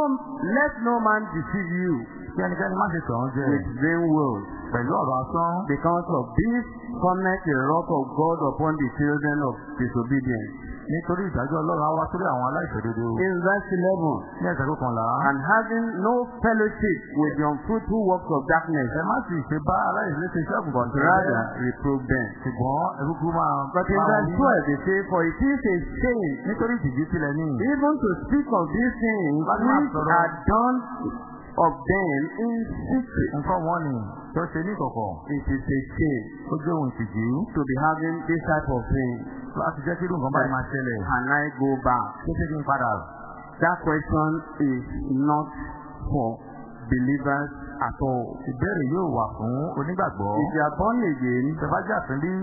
let no man deceive you kí ẹnikẹ́ni má ṣe án jẹ with vain words, pẹ̀lú ọ̀rọ̀ asán. because of this cometh the wrath of God upon the children of disobedience. Nítorí ìdájọ́ ọlọ́run á wá sórí àwọn aláìṣòdodo. In verse 11, ní ẹsẹ̀ kọkànlá. and having no fellowship with the unfruitful works of darkness, ẹ má sì ṣe bá aláìṣòdodo ṣẹ́gun but rather reprove them. ṣùgbọ́n ẹ̀rúkú máa But in verse. 12, they say, For it is a shame nítorí ìtìjú tilẹ̀ ní. even to speak of these things which are done of them in secret. nǹkan wọn ni tó ṣe ní ìkọ̀kọ̀. It is a shame ó jẹ́ ohun ìtìjú to be having this type of thing. láti jẹ́ kí irú nǹkan báyìí máa ṣẹlẹ̀. Can I go back? tó ṣe kí n padà. That question is not for believers at all. ìbéèrè yóò wà fún onígbàgbọ́. If you are born again, ìtẹ̀fájà àtúndí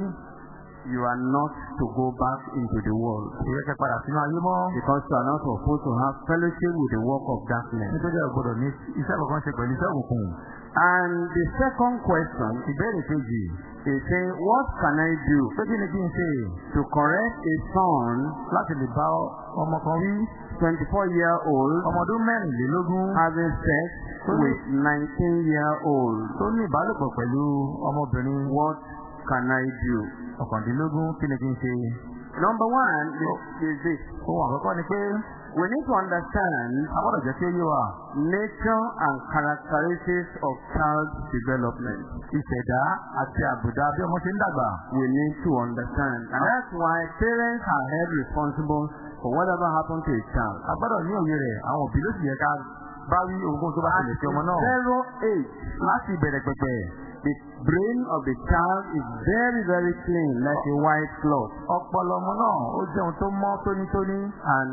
you are not to go back into the world. ìrẹ́kẹ̀ padà sínú ayé mọ́. Because you are not supposed to have fellowship with the work of darkness. nítorí ẹ̀ gbọ́dọ̀ ní iṣẹ́ kankan ṣe pẹ̀lú iṣẹ́ òkùnkùn. And the second question ìbéèrè kejì. is saying, what can I do kí ni kí n ṣe to correct a son, láti lè bá ọmọ kan wí. 24 year old, ọmọ ọdún mẹ́rìnlélógún having sex with 19 year old? tó ní ìbálòpọ̀ pẹ̀lú ọmọbìnrin What can I do? Ọ̀kàndínlógún kí ni kí n ṣe. Number one is, is this. ohun àkọ́kọ́ ni pé We need to understand nature and characteristics of child development. ìṣẹ̀dá àti àbùdá bí ọmọ ṣe ń dàgbà. We need to understand. And that's why parents are held responsible for whatever happened to a child. a gbọ́dọ̀ ní òye rẹ̀ àwọn òbí ló sì yẹ ká bá wí ohunkóhun tó bá ṣẹlẹ̀ sí ọmọ náà. Zero age. láti ìbẹ̀rẹ̀ pẹ̀pẹ̀ The brain of the child is very, very clean, like a white cloth. ọpọlọ ọmọ náà ó jẹ́ ohun tó mọ́ tónítóní. And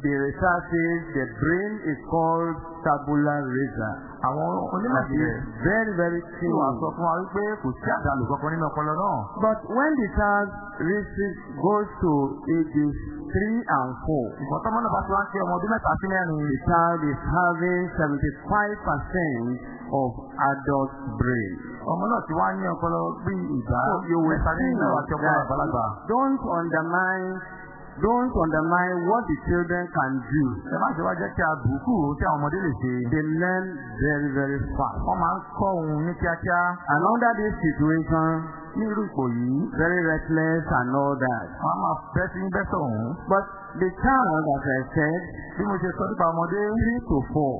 the research says the brain is called tabula rasa. Àwọn onímọ̀ That is ìjìnlẹ̀ very, very tí wàá sọ fún wa wípé kò sí àdàlù kankan nínú ọpọlọ náà. But when the child reaches, goes to ages three and four, Ìgbọ̀n tọ́mọ náà bá ti wá ń ṣe ọmọ ọdún mẹ́ta sí mẹ́rin. the child is having 75% of adult brain. Ọmọ náà ti wá ní ọpọlọ bí ìgbà see nínú mẹ́wàá tí ọpọlọ àgbàlagbà. don't undermine, don't undermine what the children can do. Ẹ má ṣe wá jẹ́ kí a bùkù tí àwọn ọmọdé lè ṣe. They learn very, very fast. Wọ́n máa ń kọ́ ohun ní kíákíá. And under this situation, Ní irú ipò yìí, very restless and all that. wọ́n máa bẹ́ sí bẹ́ sọ̀hún. But the child, as I said, Bí mo ṣe sọ nípa ọmọdé, three to four,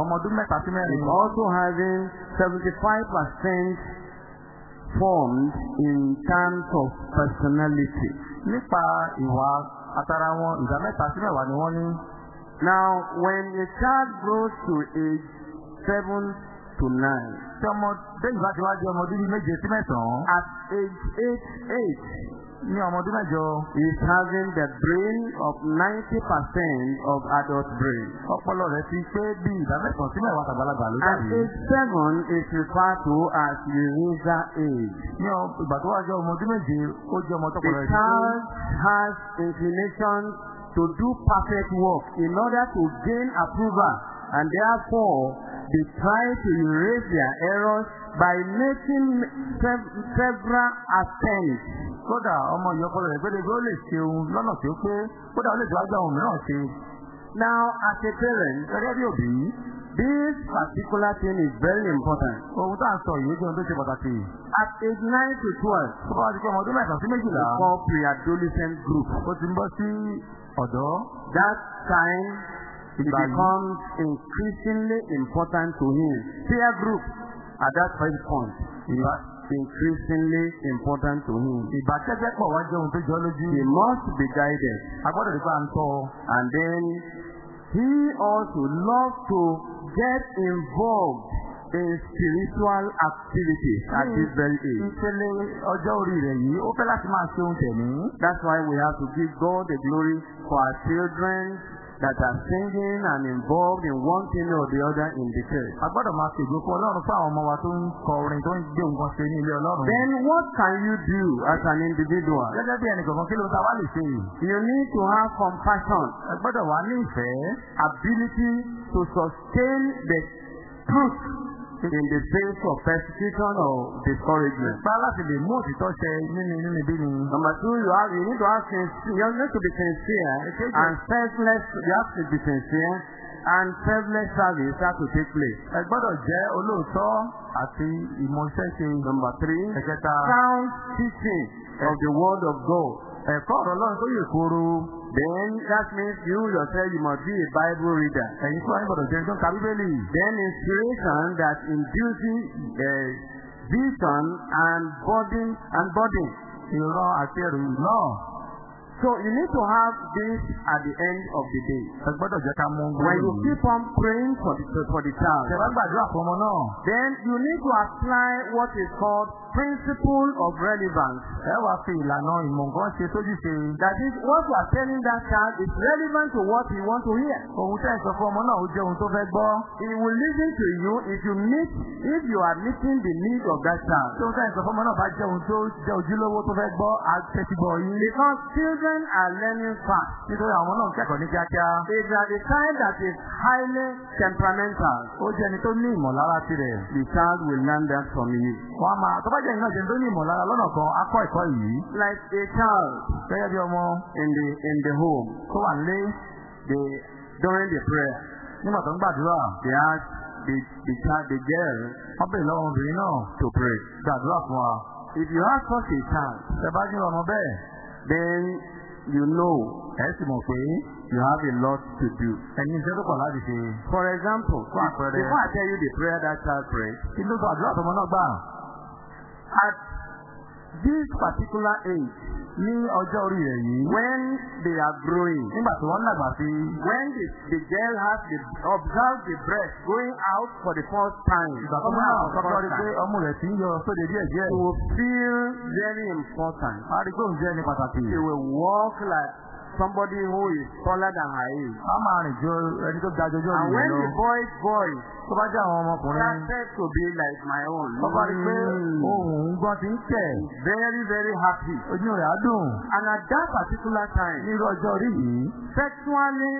ọmọ ọdún mẹ́ta sí mẹ́rin. is also having 75% formed in terms of personality. Nípa ìwà àtàrà wọn, ìdá mẹ́ta sí mẹ́wàá ni wọ́n ní. Now, when a child grows to age seven to nine, Tí ọmọdé ìgbà tí wá jẹ́ ọmọdé bíi méje sí mẹ́sàn-án. at age eight, eight, Ní ọmọdé mẹ́jọ, is having the brain of 90% of adult brain. ọpọlọ rẹ̀ ti pé bí ìdá mẹ́sàn-án sí mẹ́wàá tàgbàlagbà ló At dàbí. age seven is referred to as Eureka age. Ní ìgbà tó wá jẹ́ ọmọdé méje, ó jẹ́ ọmọ The tọpọlọ rẹ̀ pé. child has inclination to do perfect work in order to gain approval and therefore they try to erase their errors by making sev- several attempts. Kódà ọmọ ìyọpọlọ rẹ̀ ó lè ṣe ohun lọ́nà tí ó pé kódà ó lè tọ́jú àwọn mìíràn ṣe. Now, as a parent, Gẹ́gẹ́ bí òbí, this particular thing is very important. ohun tá à ń sọ yìí jẹ́ ohun tó ṣe pàtàkì. At age 9 to 12, Tó bá di pé ọmọ ọdún mẹ́sàn-án sí méjìlá, we call pre-adolescent group. ó ti ń bọ́ sí ọ̀dọ́. That time it becomes increasingly important to him. Peer group at that point is increasingly important to him. Ìbákẹ́jẹ́ pọ̀ wá jẹ́ ohun tó jọ lójú. He must be guided A gbọ́dọ̀ à ń tọ́ and then he also loves to get involved in spiritual activities at this very age. Ìpele ọjọ́ orí rẹ̀ yìí, ó fẹ́ láti máa ṣe ohun tẹ̀mí. That's why we have to give God the glory for our children that are singing and involved in one thing or the other in the church. A gbọ́dọ̀ máa ṣègbè fún Ọlọ́run fún àwọn ọmọ wa tó ń kọ orin tó ń gbé nǹkan ṣe ní ilé Ọlọ́run. Then what can you do as an individual? Gẹ́gẹ́ bí ẹnìkọ̀ọ̀kan kí ló ta wá lè ṣe yìí? You need to have compassion, Ẹ gbọ́dọ̀ wá ní ìfẹ́. ability to sustain the truth in the face of persecution or discouragement. Gbá láti lè mú òtítọ́ ṣẹ nínú nínú ibi ni. Number two, you have you need to have sincere, you need to be sincere and selfless. You have to be sincere and selfless service has to take place. Ẹ gbọ́dọ̀ jẹ́ olóòótọ́ àti ìmọ̀ọ́ṣẹ́ ṣe. Number three, Ẹ̀kẹta, sound teaching of the word of God. Ẹ̀kọ́ ọ̀rọ̀ Ọlọ́run tó yè kóró. Then that means you yourself you must be a Bible reader. Ẹ̀yin fún gbọ́dọ̀ jẹ́ ń ka Bíbélì. Then inspiration that induces uh, vision and burden and burden. Ìran àti ẹrù náà. So you need to have this at the end of the day. Ẹ gbọ́dọ̀ jẹ́ ká mú un When you keep on praying for the for the child, Ṣé wá gbàdúrà fún ọmọ náà? then you need to apply what is called principle of relevance. Ẹ wá fi ìlànà ìmọ̀ nǹkan ṣe sójú ṣe. That is what you are telling that child is relevant to what he wants to hear. Ohun tẹ́ ẹ sọ fún ọmọ náà ó jẹ́ ohun tó fẹ́ gbọ́. He will listen to you if you meet if you are meeting the need of that child. Tí ohun tẹ́ ẹ sọ fún ọmọ náà bá jẹ́ ohun tó jẹ́ ojúlówó tó fẹ́ gbọ́, á tẹ́tí gbọ́ yín. Because children are learning fast. Nítorí àwọn náà ń kẹ́kọ̀ọ́ ní kíákíá. You are the child that is highly temperamental, Ó jẹ́ ẹni tó ní ìmọ̀lára tirẹ̀. the child will learn that from you. Wọ́n á máa tó bá jẹ́ ìnáwó jẹ́ tó ní ìmọ̀lára lọ́nà kan, á kọ́ ẹ̀kọ́ yìí. Like a child Gẹ́gẹ́ bí ọmọ in the in the home, tó wà nílé they during the prayer, nígbà tó ń gbàdúrà. they ask the the child, the girl, Wọ́n bèèrè lọ́wọ́ obìnrin náà to pray. gbàdúrà fún wa. If you have such a child, Ṣé bá ní ọmọ bẹ́ẹ̀? then you know Ẹ sì mọ̀ pé you have a lot to do. ẹni iṣẹ́ tó pọ̀ láti ṣe. For example, Fún àpẹẹrẹ. before I tell you the prayer that child prayed, Kí ló sọ àdúrà tọmọ náà gbà? at this particular age, Ní ọjọ́ orí rẹ̀ yìí. when they are growing, Nígbà tí wọ́n dàgbà sí when the, the girl has the observe the breast going out for the first time, Ìgbà tó máa kọ́kọ́ rí pé ọmú rẹ̀ ti ń yọ sóde díẹ̀ díẹ̀. it will feel very important. A rí pé òun jẹ́ ẹni pàtàkì. She will walk like somebody who is taller than her age. a máa rìn ju ẹni tó ga jọjọ́ And ìlú when lọ. the boy's voice tó bá jẹ́ àwọn ọmọkùnrin started to be like my own, wọ́n bá rí pé ohun gbọ́n ti ń tẹ̀ very, very happy. ojú rẹ̀ á dùn And at that particular time, ní irú ọjọ́ orí yìí sexually,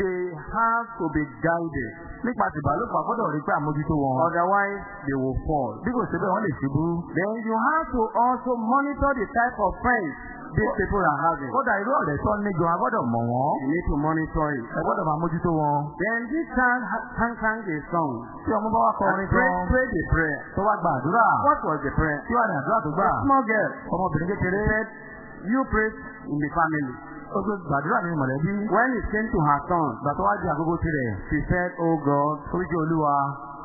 they have to be guided. nípa tìbálòpọ̀ gbọ́dọ̀ rí pé àmójútó wọn Otherwise, they will fall. bí kò ṣe bẹ́ẹ̀ wọ́n lè ṣubú. Then you have to also monitor the type of friends these people are having. kódà irú ọ̀rẹ́ tó ní gan a gbọ́dọ̀ mọ̀ wọ́n You need to monitor it. ẹ gbọ́dọ̀ máa mójútó wọn. Then this ha- can sing a song. tí ọmọ bá wá kọ And orin pray, pray the prayer. tó wá gba àdúrà What was the prayer? tí wà ní àdúrà tó gbà Small girl ọmọbìnrin kékeré said, you pray in the family. ó gbé gbàdúrà nínú mọ̀lẹ́bí When it came to her son, ìgbà tó wá di àkókò tirẹ̀ she said, Oh God, oríṣi olúwa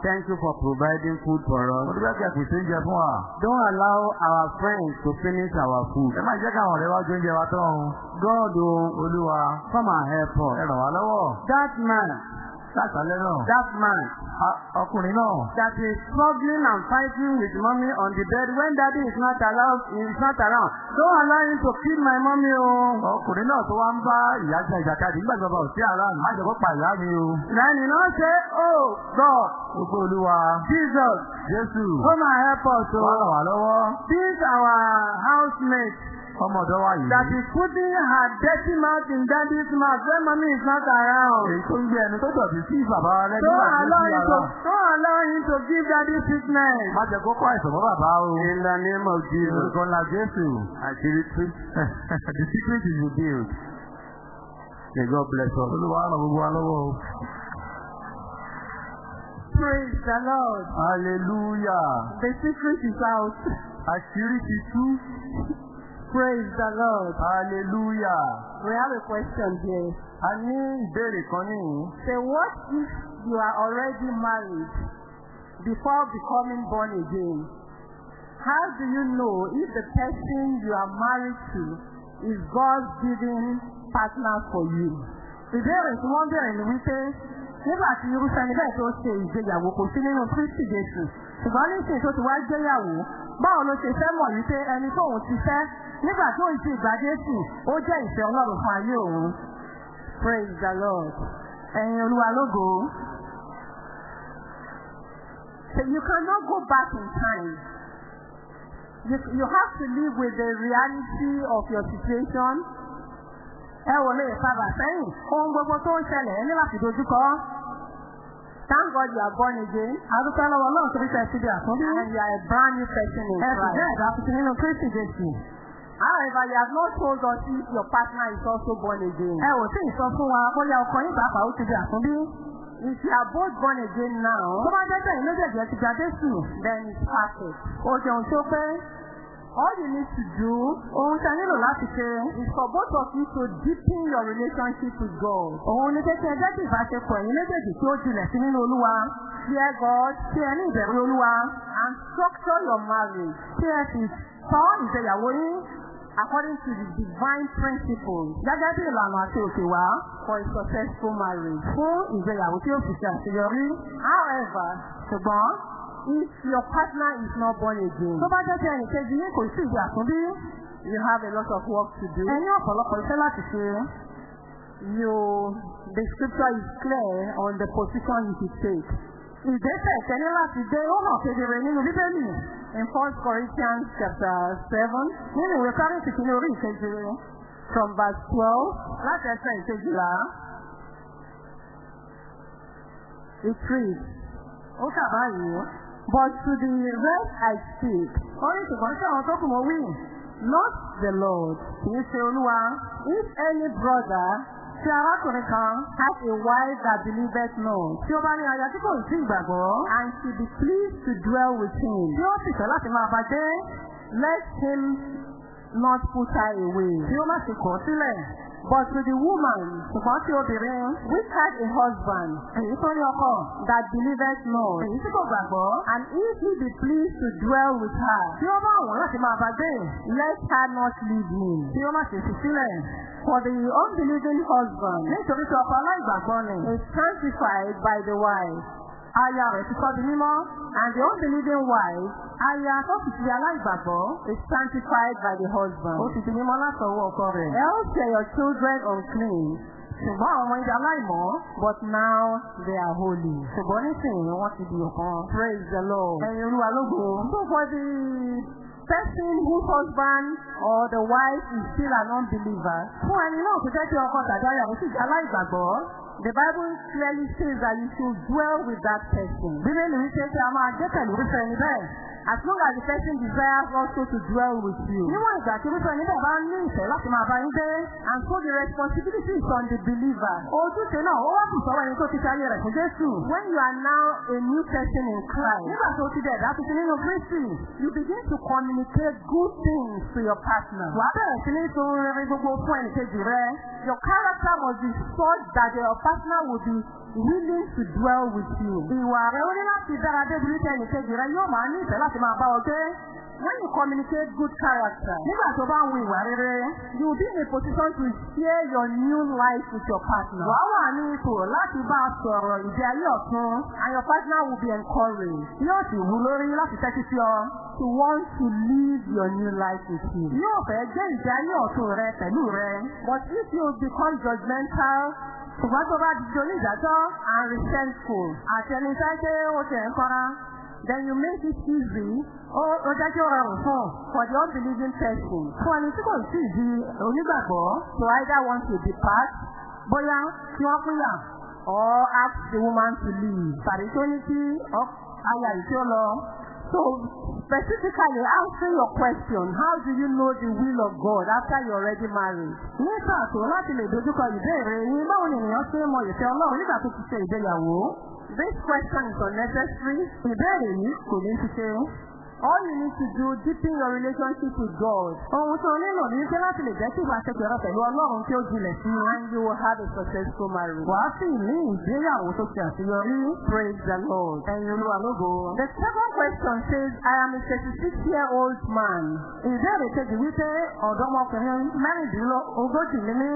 thank you for providing food for mo us. dúpẹ́ kí ẹ pèsè oúnjẹ fún wa. Don't allow our friends to finish our food. ẹ má jẹ́ káwọn ọ̀rẹ́ wá jẹ oúnjẹ wa tán o. God, oh, olúwa come and help ẹ us. ràn wá lọ́wọ́ That man, látàlẹ́ náà. That man. Ọkùnrin náà. That is struggling and fighting with mommy on the bed when daddy is not allowed, is not around. Don't allow him to kill my mommy, oh. ọkùnrin náà tó wá ń bá ìyá jẹ ìjàkadì nígbà bàbá ò sí ara má jẹ́ kó pa ìyá mi o. You know say, oh God, gbogbo olúwa. Jesus, jésù. Come and help us, oh. wá lọ́wọ́. This our housemate ọmọ ọ̀dọ́ wa yìí. that is putting her dirty mouth in daddy's mouth when mommy is not around. èyí tó ń gbé ẹni tó dọ̀tí sí bàbá wa lẹ́nu sí him ara. to, don't allow him to give daddy sickness. má jẹ́ kó kó àìsàn mọ́ bàbá o. In the name of Jesus. orúkọ ńlá jésù. Àṣírí tú. the secret is revealed. May God bless us. olúwa ràn gbogbo wa lọ́wọ́ o. Praise the Lord. hallelujah. The secret is out. àṣírí ti tú. Praise the Lord. hallelujah. We have a question here. a ní ìbéèrè kan níyìn. Say, what if you are already married before becoming born again? How do you know if the person you are married to is God's given partner for you? Ìbéèrè tí wọ́n bẹ̀rẹ̀ ni wípé nígbà tí irúfẹ́ ẹni bẹ́ẹ̀ tó ṣe ìgbéyàwó kò sí nínú Kristi Jésù. Ṣùgbọ́n nísìnyí tó ti wá gbéyàwó, báwo ló ṣe fẹ́ mọ̀ wípé ẹni tóun ti fẹ́ nígbà tó ì ti ìgbà Jésù ó jẹ́ ìfẹ́ Ọlọ́run fún ayé òun? Praise the Lord. Ẹ̀yin Olúwa lógo. So you cannot go back in time. You, you have to live with the reality of your situation. Ẹ wò lè padà sẹ́yìn. Ohun gbogbo tó ń ṣẹlẹ̀ ní láti dojúkọ. Thank God you are born again. Adúpẹ́ lọ́wọ́ náà torí pé ẹ ti di àtúndí. And you are a brand new person in Christ. jẹ́ ẹ̀dá tuntun nínú Kristi Jésù. However, you have not told us if your partner is also born again. Ẹ ò tí ì sọ fún wa bóyá ọkọ yín pàápàá ó ti di àtúndí. If you are both born again now, Tó bá jẹ́ sẹ́yìn méjèèjì ẹ ti gba Jésù. then it's perfect. Ó jẹun tó pé All you need to do ohun tí a nílò láti ṣe. is for both of you to deepen your relationship with God. Òun ni ẹ jẹ́ kí ìbáṣepọ̀ ẹ̀yin méjèèjì tí ó jinlẹ̀ sí nínú Olúwa. Fear God Kí ẹ ní ìbẹ̀rù Olúwa. and structure your marriage Kí ẹ sì tọ́ ìgbéyàwó yín according to the divine principles gẹ́gẹ́ bí ìlànà àti òkè wá for a successful marriage. fún ìgbéyàwó tí ó fi ṣe àṣeyọrí. However, Ṣùgbọ́n if your partner is not born again, tó bá jẹ́ pé ẹnìkejì yín kò sí ìdí àtúndí, you have a lot of work to do. ẹ ní ọ̀pọ̀lọpọ̀ iṣẹ́ láti ṣe. You, the scripture is clear on the position you should take. Ìgbésẹ̀ ìkẹ́ni láti dé ó hàn kedere nínú Bíbélì. In 1 Corinthians chapter 7, Nínú ìwé Kárìntì kìíní orí ìkeje from verse 12, láti ẹsẹ̀ ìkejìlá. it reads, Ó ṣàbáyé. But to the rest I speak, Ó ní ṣùgbọ́n sí àwọn tó kù mọ́ wí. not the Lord. Kìí ṣe Olúwa. If any brother Tí arákùnrin kan has a wife that believeth not, tí ó bá ní aya tí kò sí ìgbàgbọ́, and she be pleased to dwell with him, tí ó sì fẹ́ láti máa bá let him not put her away. tí ó má ṣe kọ̀ sílẹ̀. But to the woman Ṣùgbọ́n tí obìnrin which had a husband èyí tó that believeth not, and if he be pleased to dwell with her, let her not leave sílẹ̀. For the unbelieving husband. Is sanctified by the wife, aya rẹ̀ ti kọ́ di mímọ́. And the unbelieving wife, aya tó sì ti aláìgbàgbọ́, is sanctified by the husband. Ó ti di mímọ́ látọwọ́ ọkọ rẹ̀. Else your children unclean. Ṣùgbọ́n àwọn ọmọ ìjà aláìmọ́, but now they are holy. Ṣùgbọ́n nísìnyí wọ́n ti di ọ̀kan. Praise the Lord. Ẹyin olúwa lógo. So for the person whose husband or the wife is still an unbeliever, Fún ẹni náà tó jẹ́ kí ọkọ tàbí kò sì jẹ́ aláìgbàgbọ́. The Bible clearly says that you should dwell with that person. Bíbélì wípé kí a máa gbé pẹ̀lú irúfẹ́. As long as the person desires also to dwell with you. Níwọ̀n ìgbà tí irúfẹ́ ẹni bẹ́ẹ̀ bá ní ìfẹ́ láti máa bá yín gbé. And so the responsibility is on the believer. Ojúṣe náà ó wá kù sọ́wọ́ ẹni tó ti fi ayé rẹ̀ fún Jésù. When you are now a new person in Christ, Nígbà tó ti dẹ̀dá tuntun nínú Kristi. you begin to communicate good things to your partner. Wàá bẹ̀rẹ̀ sí ní tún rere gbogbo fún ẹnìkejì rẹ. Your character must be such that your partner will be willing to dwell with you. Ìwà rẹ ó ní láti dára débi wípé ẹnìkejì rẹ yóò máa ní ìfẹ́ láti máa bá ọ gbé. When you communicate good character, Nígbà tó bá ń ìwà rere. you will be in a position to share your new life with your partner. Wàá wà ní ipò láti bá a sọ̀rọ̀ ìdí ayé ọ̀tun. And your partner will be encouraged Yóò sì wú lórí láti tẹ́tí sí ọ. to want to live your new life with you. Yóò fẹ́ gbé ìdí ayé ọ̀tun rẹ pẹ̀lú rẹ. But if you become judgmental Ṣùgbọ́n tó bá di onídàájọ́ and resentful, àti ẹni sáyé pé ó ti ẹ̀ ń kọ́ra. Then you make it easy Ó ó jẹ́ for the unbelieving person Fún ẹni tí kò sí ìdí onígbàgbọ́. to either want to depart Bóyá kí wọ́n pínyà. or ask the woman to leave. Tàbí tó ní kí aya yìí tí ó lọ. So, specifically answering your question, how do you know the will of God after you're already married? Ní pàtó láti lè dojúkọ ìbéèrè yín báwo ni ènìyàn ṣe mọ ìfẹ́ Ọlọ́run nígbà tó ti ṣe ìgbéyàwó. This question is unnecessary. Ìbéèrè yìí kò ní ti ṣe. All you need to do, deepen your relationship with God, Ohun tó nílò ní pé láti lè jẹ́ kí ìbáṣepọ̀ rẹ pẹ̀lú Ọlọ́run tí ó jinlẹ̀ sí i. and you will have a successful marriage. Wàá sì ní ìgbéyàwó tó ṣe àṣeyọrí. Praise the Lord. Ẹyin olúwa lógo. The second question says, I am a 36-year-old man, Ìbéèrè kejì wípé ọ̀dọ́mọkùnrin mẹ́rìndínlógójì ní mí.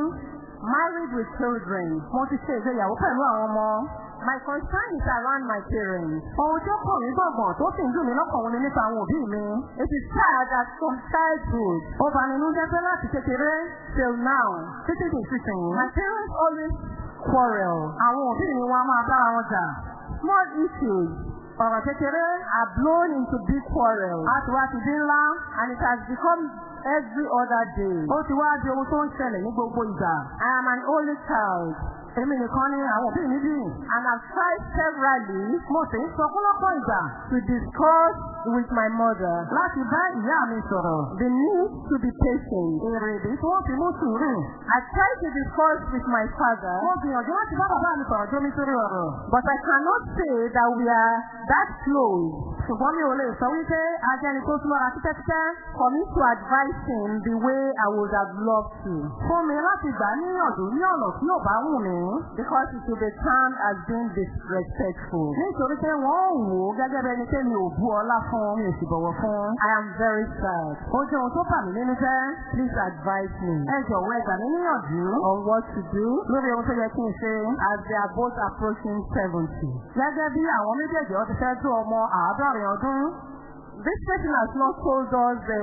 Married with children. Mo ti ṣe ìgbéyàwó pẹ̀lú àwọn ọmọ. My concern is around my parents. Ohun tí ó kàn mí gbọ̀ngbọ̀n tó sì ń dùn mí lọ́kàn wọn ni nípa àwọn òbí mi. It is sad that from childhood Ó bani nínú jẹ́ pé láti kékeré till now, títí di ìsinsìnyí. my parents always quarrel. Àwọn òbí mi wá máa bára wọn jà. Small issues Ọ̀rọ̀ kékeré are blown into big quarrels, á ti wá ti dín ńlá. and it has become every other day. Ó ti wá di ohun tó ń ṣẹlẹ̀ ní gbogbo ìgbà. I am an only child, Èmi nìkan ni àwọn òbí mi bí. and I've tried severally Mo sì ń sọ fún lọ́pọ̀ ìgbà to discuss with my mother láti bá ìyá mi sọ̀rọ̀. the need to be patient. Èrèdí tí wọ́n fi mú sùúrù. I tried to discuss with my father, Mo gbìyànjú láti bá bàbá mi sọ̀rọ̀ jómi sórí ọ̀rọ̀. but I cannot say that we are that close Ṣùgbọ́n mi ò lè sọ wípé ajẹ́ni tó súnmọ́ra títẹ́títẹ́. for me to advise him the way I would have loved to. Fún mi láti gbà níyànjú ní ọ̀nà tí ò bá wù mí. Because it will be termed as being disrespectful. Nítorí pé wọ́n wò ó gẹ́gẹ́ bẹ́ni pé mi ò bú ọlá fún mi ò sì bọ̀wọ̀ fún. I am very sad. Ó jẹ́ ohun tó bà mí nínú jẹ́. Please advise me Ẹ jọ̀wọ́ ẹ gbà mí níyànjú. on what to do Lórí ohun tó yẹ kí n ṣe. as they are both approaching 70. Gẹ́gẹ́ bí àwọn méjèèjì ọ ti fẹ́ tó ọmọ àádọ́rin ọdún. This person has not told us the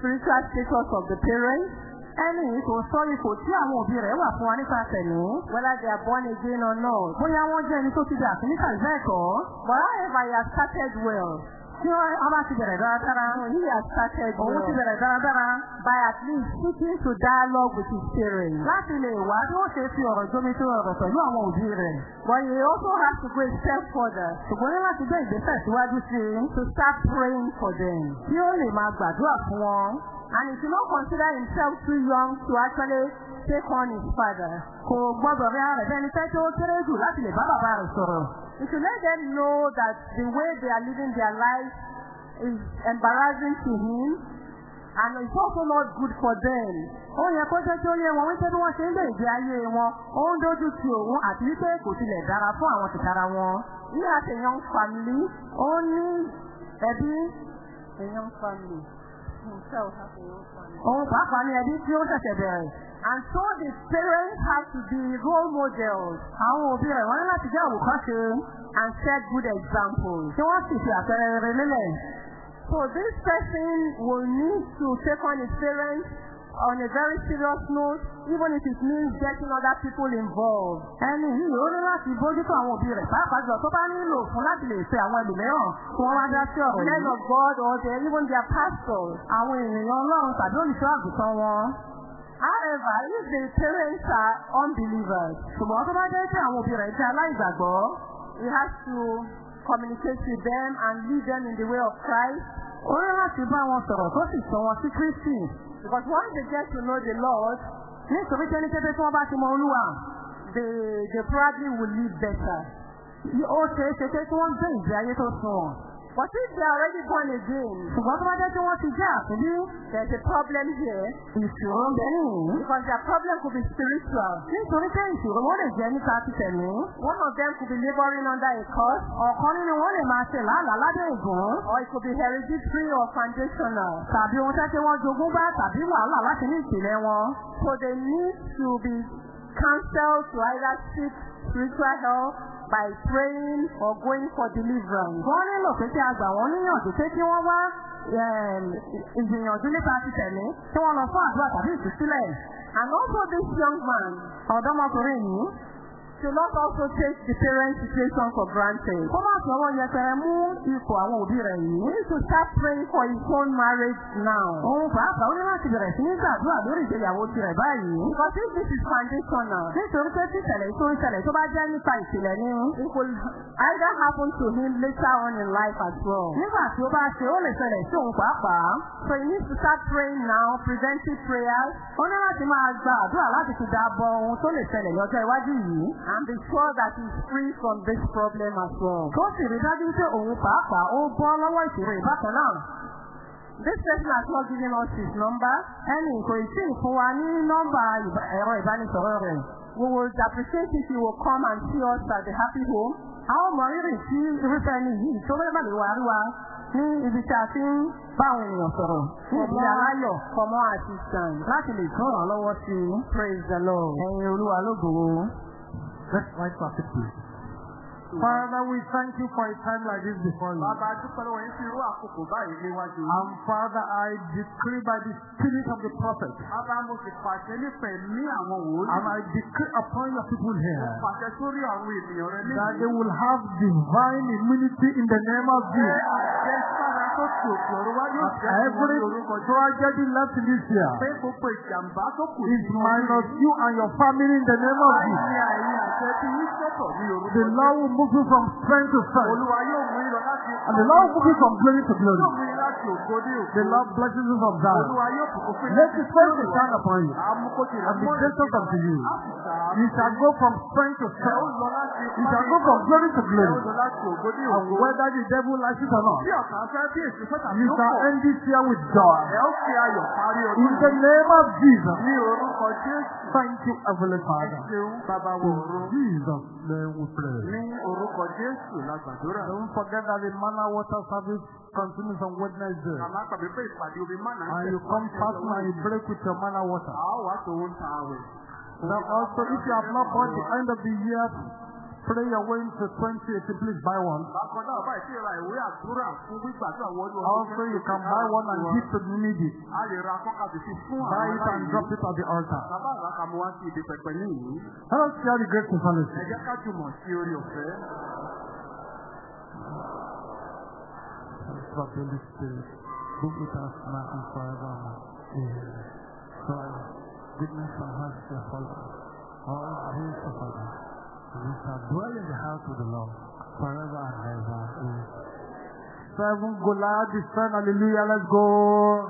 spiritual status of the parents, Ẹni yìí kò sọ ipò tí àwọn òbí rẹ̀ wà fún wa nípa tẹ̀lé. whether they are born again or not. Bóyá wọ́n jẹ́ ẹni tó ti dà sí nípa ìfẹ́ ẹ̀kọ́. But however, he has started well. Tí wọ́n bá ti bẹ̀rẹ̀ dáradára. He has started Òun ti well bẹ̀rẹ̀ dáradára. by at least seeking to dialogue with his parents. Láti lè wá bí wọ́n ṣe fi ọ̀rọ̀ jómi tó ọ̀rọ̀ pẹ̀lú àwọn òbí rẹ̀. But he also has to go a step further Ṣùgbọ́n ní láti gbé ìgbésẹ̀ síwájú sí i. to start praying for them. Kí ó lè máa gbàdúrà fún wọn. And he should not consider himself too young to actually take on his father. Kò gbọ́dọ̀ rí ara rẹ̀ bẹ́ni fẹ́ tó kéré jù láti lè bá bàbá rẹ̀ sọ̀rọ̀. He should let them know that the way they are living their life is embarrassing to him and it's also not good for them. Ó yẹ kó jẹ́ kí ó wípé bí wọ́n ṣe ń lé ìgbé ayé wọn, ó ń dójú ti òun àti wípé kò tilẹ̀ dára fún àwọn tìkára wọn. A young family, Ó ní ẹbí young family. Òun pàápàá ní ẹbí tí ó ṣẹ̀ṣẹ̀ bẹ̀rẹ̀. And so the parents have to be role models Àwọn òbí rẹ̀ wọ́n ní láti jẹ́ àwòkọ́ṣe and set good examples. tí wọ́n sì fi àpẹẹrẹ rere. So this person will need to take on his parents on a very serious note, even if it means getting other people involved. Ẹni yìí ó ní láti bójútó àwọn òbí rẹ̀ pàápàá jùlọ tó bá nílò fún láti lè pe àwọn ẹlòmíràn tí wọ́n wá dá sí ọ̀rọ̀ Men yìí. of God or they, even their pastors. Àwọn ènìyàn Ọlọ́run tàbí olùṣọ́ àgùntàn wọn. However, if the parents are unbelievers, Ṣùgbọ́n tó bá jẹ́ pé àwọn òbí rẹ̀ jẹ́ aláìgbàgbọ́, he has to communicate with them and lead them in the way of Christ. ó ní láti bá wọn sọ̀rọ̀ tó sì sọ wọn sí Kristi. Because once they get to know the Lord, Nítorí ní kété tí wọ́n bá ti mọ Olúwa, they, they probably will live better. ó ṣeé ṣe pé kí wọ́n gbé ìgbé ayé tó sunwọ̀n. But if they are already born again, Ṣùgbọ́n tó bá jẹ́ pé wọ́n ti jẹ́ a problem here ìṣòro ń bẹ nìyí. because their problem could be spiritual. Nítorí pé ìṣòro wọn lè jẹ́ nípa tẹ̀mí. One of them could be laboring under a curse, Ọ̀kan nínú wọn lè máa ṣe làálàá lábẹ́ ìgún. or it could be hereditary or foundational. Tàbí ohun tẹ́ tí wọ́n jogún bá tàbí wàhálà láti ní ìpìlẹ̀ wọn. So they need to be counseled to either seek spiritual help by praying or going for deliverance. Wọ́n nílò pé kí a gbà wọ́n níyànjú pé kí wọ́n wá em, ìgbìyànjú nípa ti tẹ̀mí kí wọ́n lọ fún àdúrà tàbí ìtúsílẹ̀. And also this young man Ọ̀dọ́mọkùnrin yìí should not also take the parents' situation for granted. kó má ọwọ́ yẹpẹrẹ mú ipò àwọn òbí rẹ̀ yìí. needs to start praying for his own marriage now. Òun pàápàá ó ní láti bẹ̀rẹ̀ sí ní gbàdúrà lórí ìgbéyàwó tirẹ̀ báyìí. Because if this is foundational, Nítorí pé tí ìṣẹ̀lẹ̀ tó ń ṣẹlẹ̀ tó bá jẹ́ nípa ìṣẹ̀lẹ̀ ni. it will either happen to him later on in life as well. Nígbà tí ó bá ṣe ó lè ṣẹlẹ̀ sí òun pàápàá. So he needs to start praying now, preventive prayers, Ó ní láti máa gba láti fi dáàbò ohun tó lè ṣẹlẹ̀ lọ́jọ́ iwájú yìí. And be sure that he is free from this problem as well. Kó sì rí dájú pé òun pàápàá ó bọ́ lọ́wọ́ ìṣòro ìbákan náà. This person has not given us his number. Ẹnì kò tí ì fún wa ní nọ́mbà ẹ̀rọ ìbánisọ̀rọ̀ rẹ̀. We would appreciate if you will come and see us at the happy home. A ó mọ rírì sí irúfẹ́ ẹni yìí tó fẹ́ bá lè wá rí wa ní ibi tí a ti ń bá àwọn ènìyàn sọ̀rọ̀ ní For ìdílé aláyọ̀ for more assistance. láti lè tún ràn lọ́wọ́ sí i. Praise the Lord. Ẹ̀yin olúwa lógo. Let's rise to our feet, please. Father, we thank you for a time like this before you. Bàbá dúpẹ́ lọ́wọ́ yín sí irú àkókò báyìí níwájú. And Father, I decree by the spirit of the prophet, Bàbá mo sì pàṣẹ nífẹ̀ẹ́ ní àwọn wòlíì. and I decree upon your people here, Pàṣẹ sórí àwọn ènìyàn rẹ that they will have divine immunity in the name of Jesus. Àjẹ́ sára tó kù òkè ọ̀rọ̀ wá yóò That jẹ́ fún wọn every tragedy left in this year Pé gbogbo ìjàmbá tó kù is minus you and your family in the name of Jesus. Yín sọ̀tọ̀ ní orúkọ The Lord will move you from strength to strength, Olúwa yóò mú yín lọ láti. and the Lord move you from glory to glory. Yóò mú yín láti ògo dé ògo. The Lord blesses you from Zion. Olúwa yóò bùkún fún yín Let His face to shine upon you, rẹ̀ and be mọ́ unto you. You shall go from strength to strength. You shall go from glory to glory. And whether the devil likes it or not, you shall end this year with joy. In the name of Jesus. Thank you, Heavenly Father. In Jesus' name we pray. Orúkọ Jésù la gbàdúrà. Don't forget that the manna water service continues on Wednesday. Màmá pàbí pé ìpàdé omi mánà ń And you come fasting and you break with your manna water. A ó wá tòun ta àwẹ̀. Now also, if you have not bought the end of the year prayer way into 2018, please buy one. Bákan náà báyìí sí ra ìwé àdúrà fún gbígbàdúrà wọnú Also, you can buy one and give to the needy. A lè ra kọ́kàbí sí fún Buy àwọn it and drop it at the altar. Bàbá àràkàmú wá sí ibi pẹpẹ ní ìlú. Let us share the great Ẹ fellowship. jẹ́ ká jùmọ̀ sí orí ọ̀fẹ́. of the Holy Spirit, be with us now and forevermore. Amen. Surely, goodness and mercy shall follow us all the days of our life. And we shall dwell in the house of the Lord forever and ever. Amen. Seven Goliath hallelujah, let's go.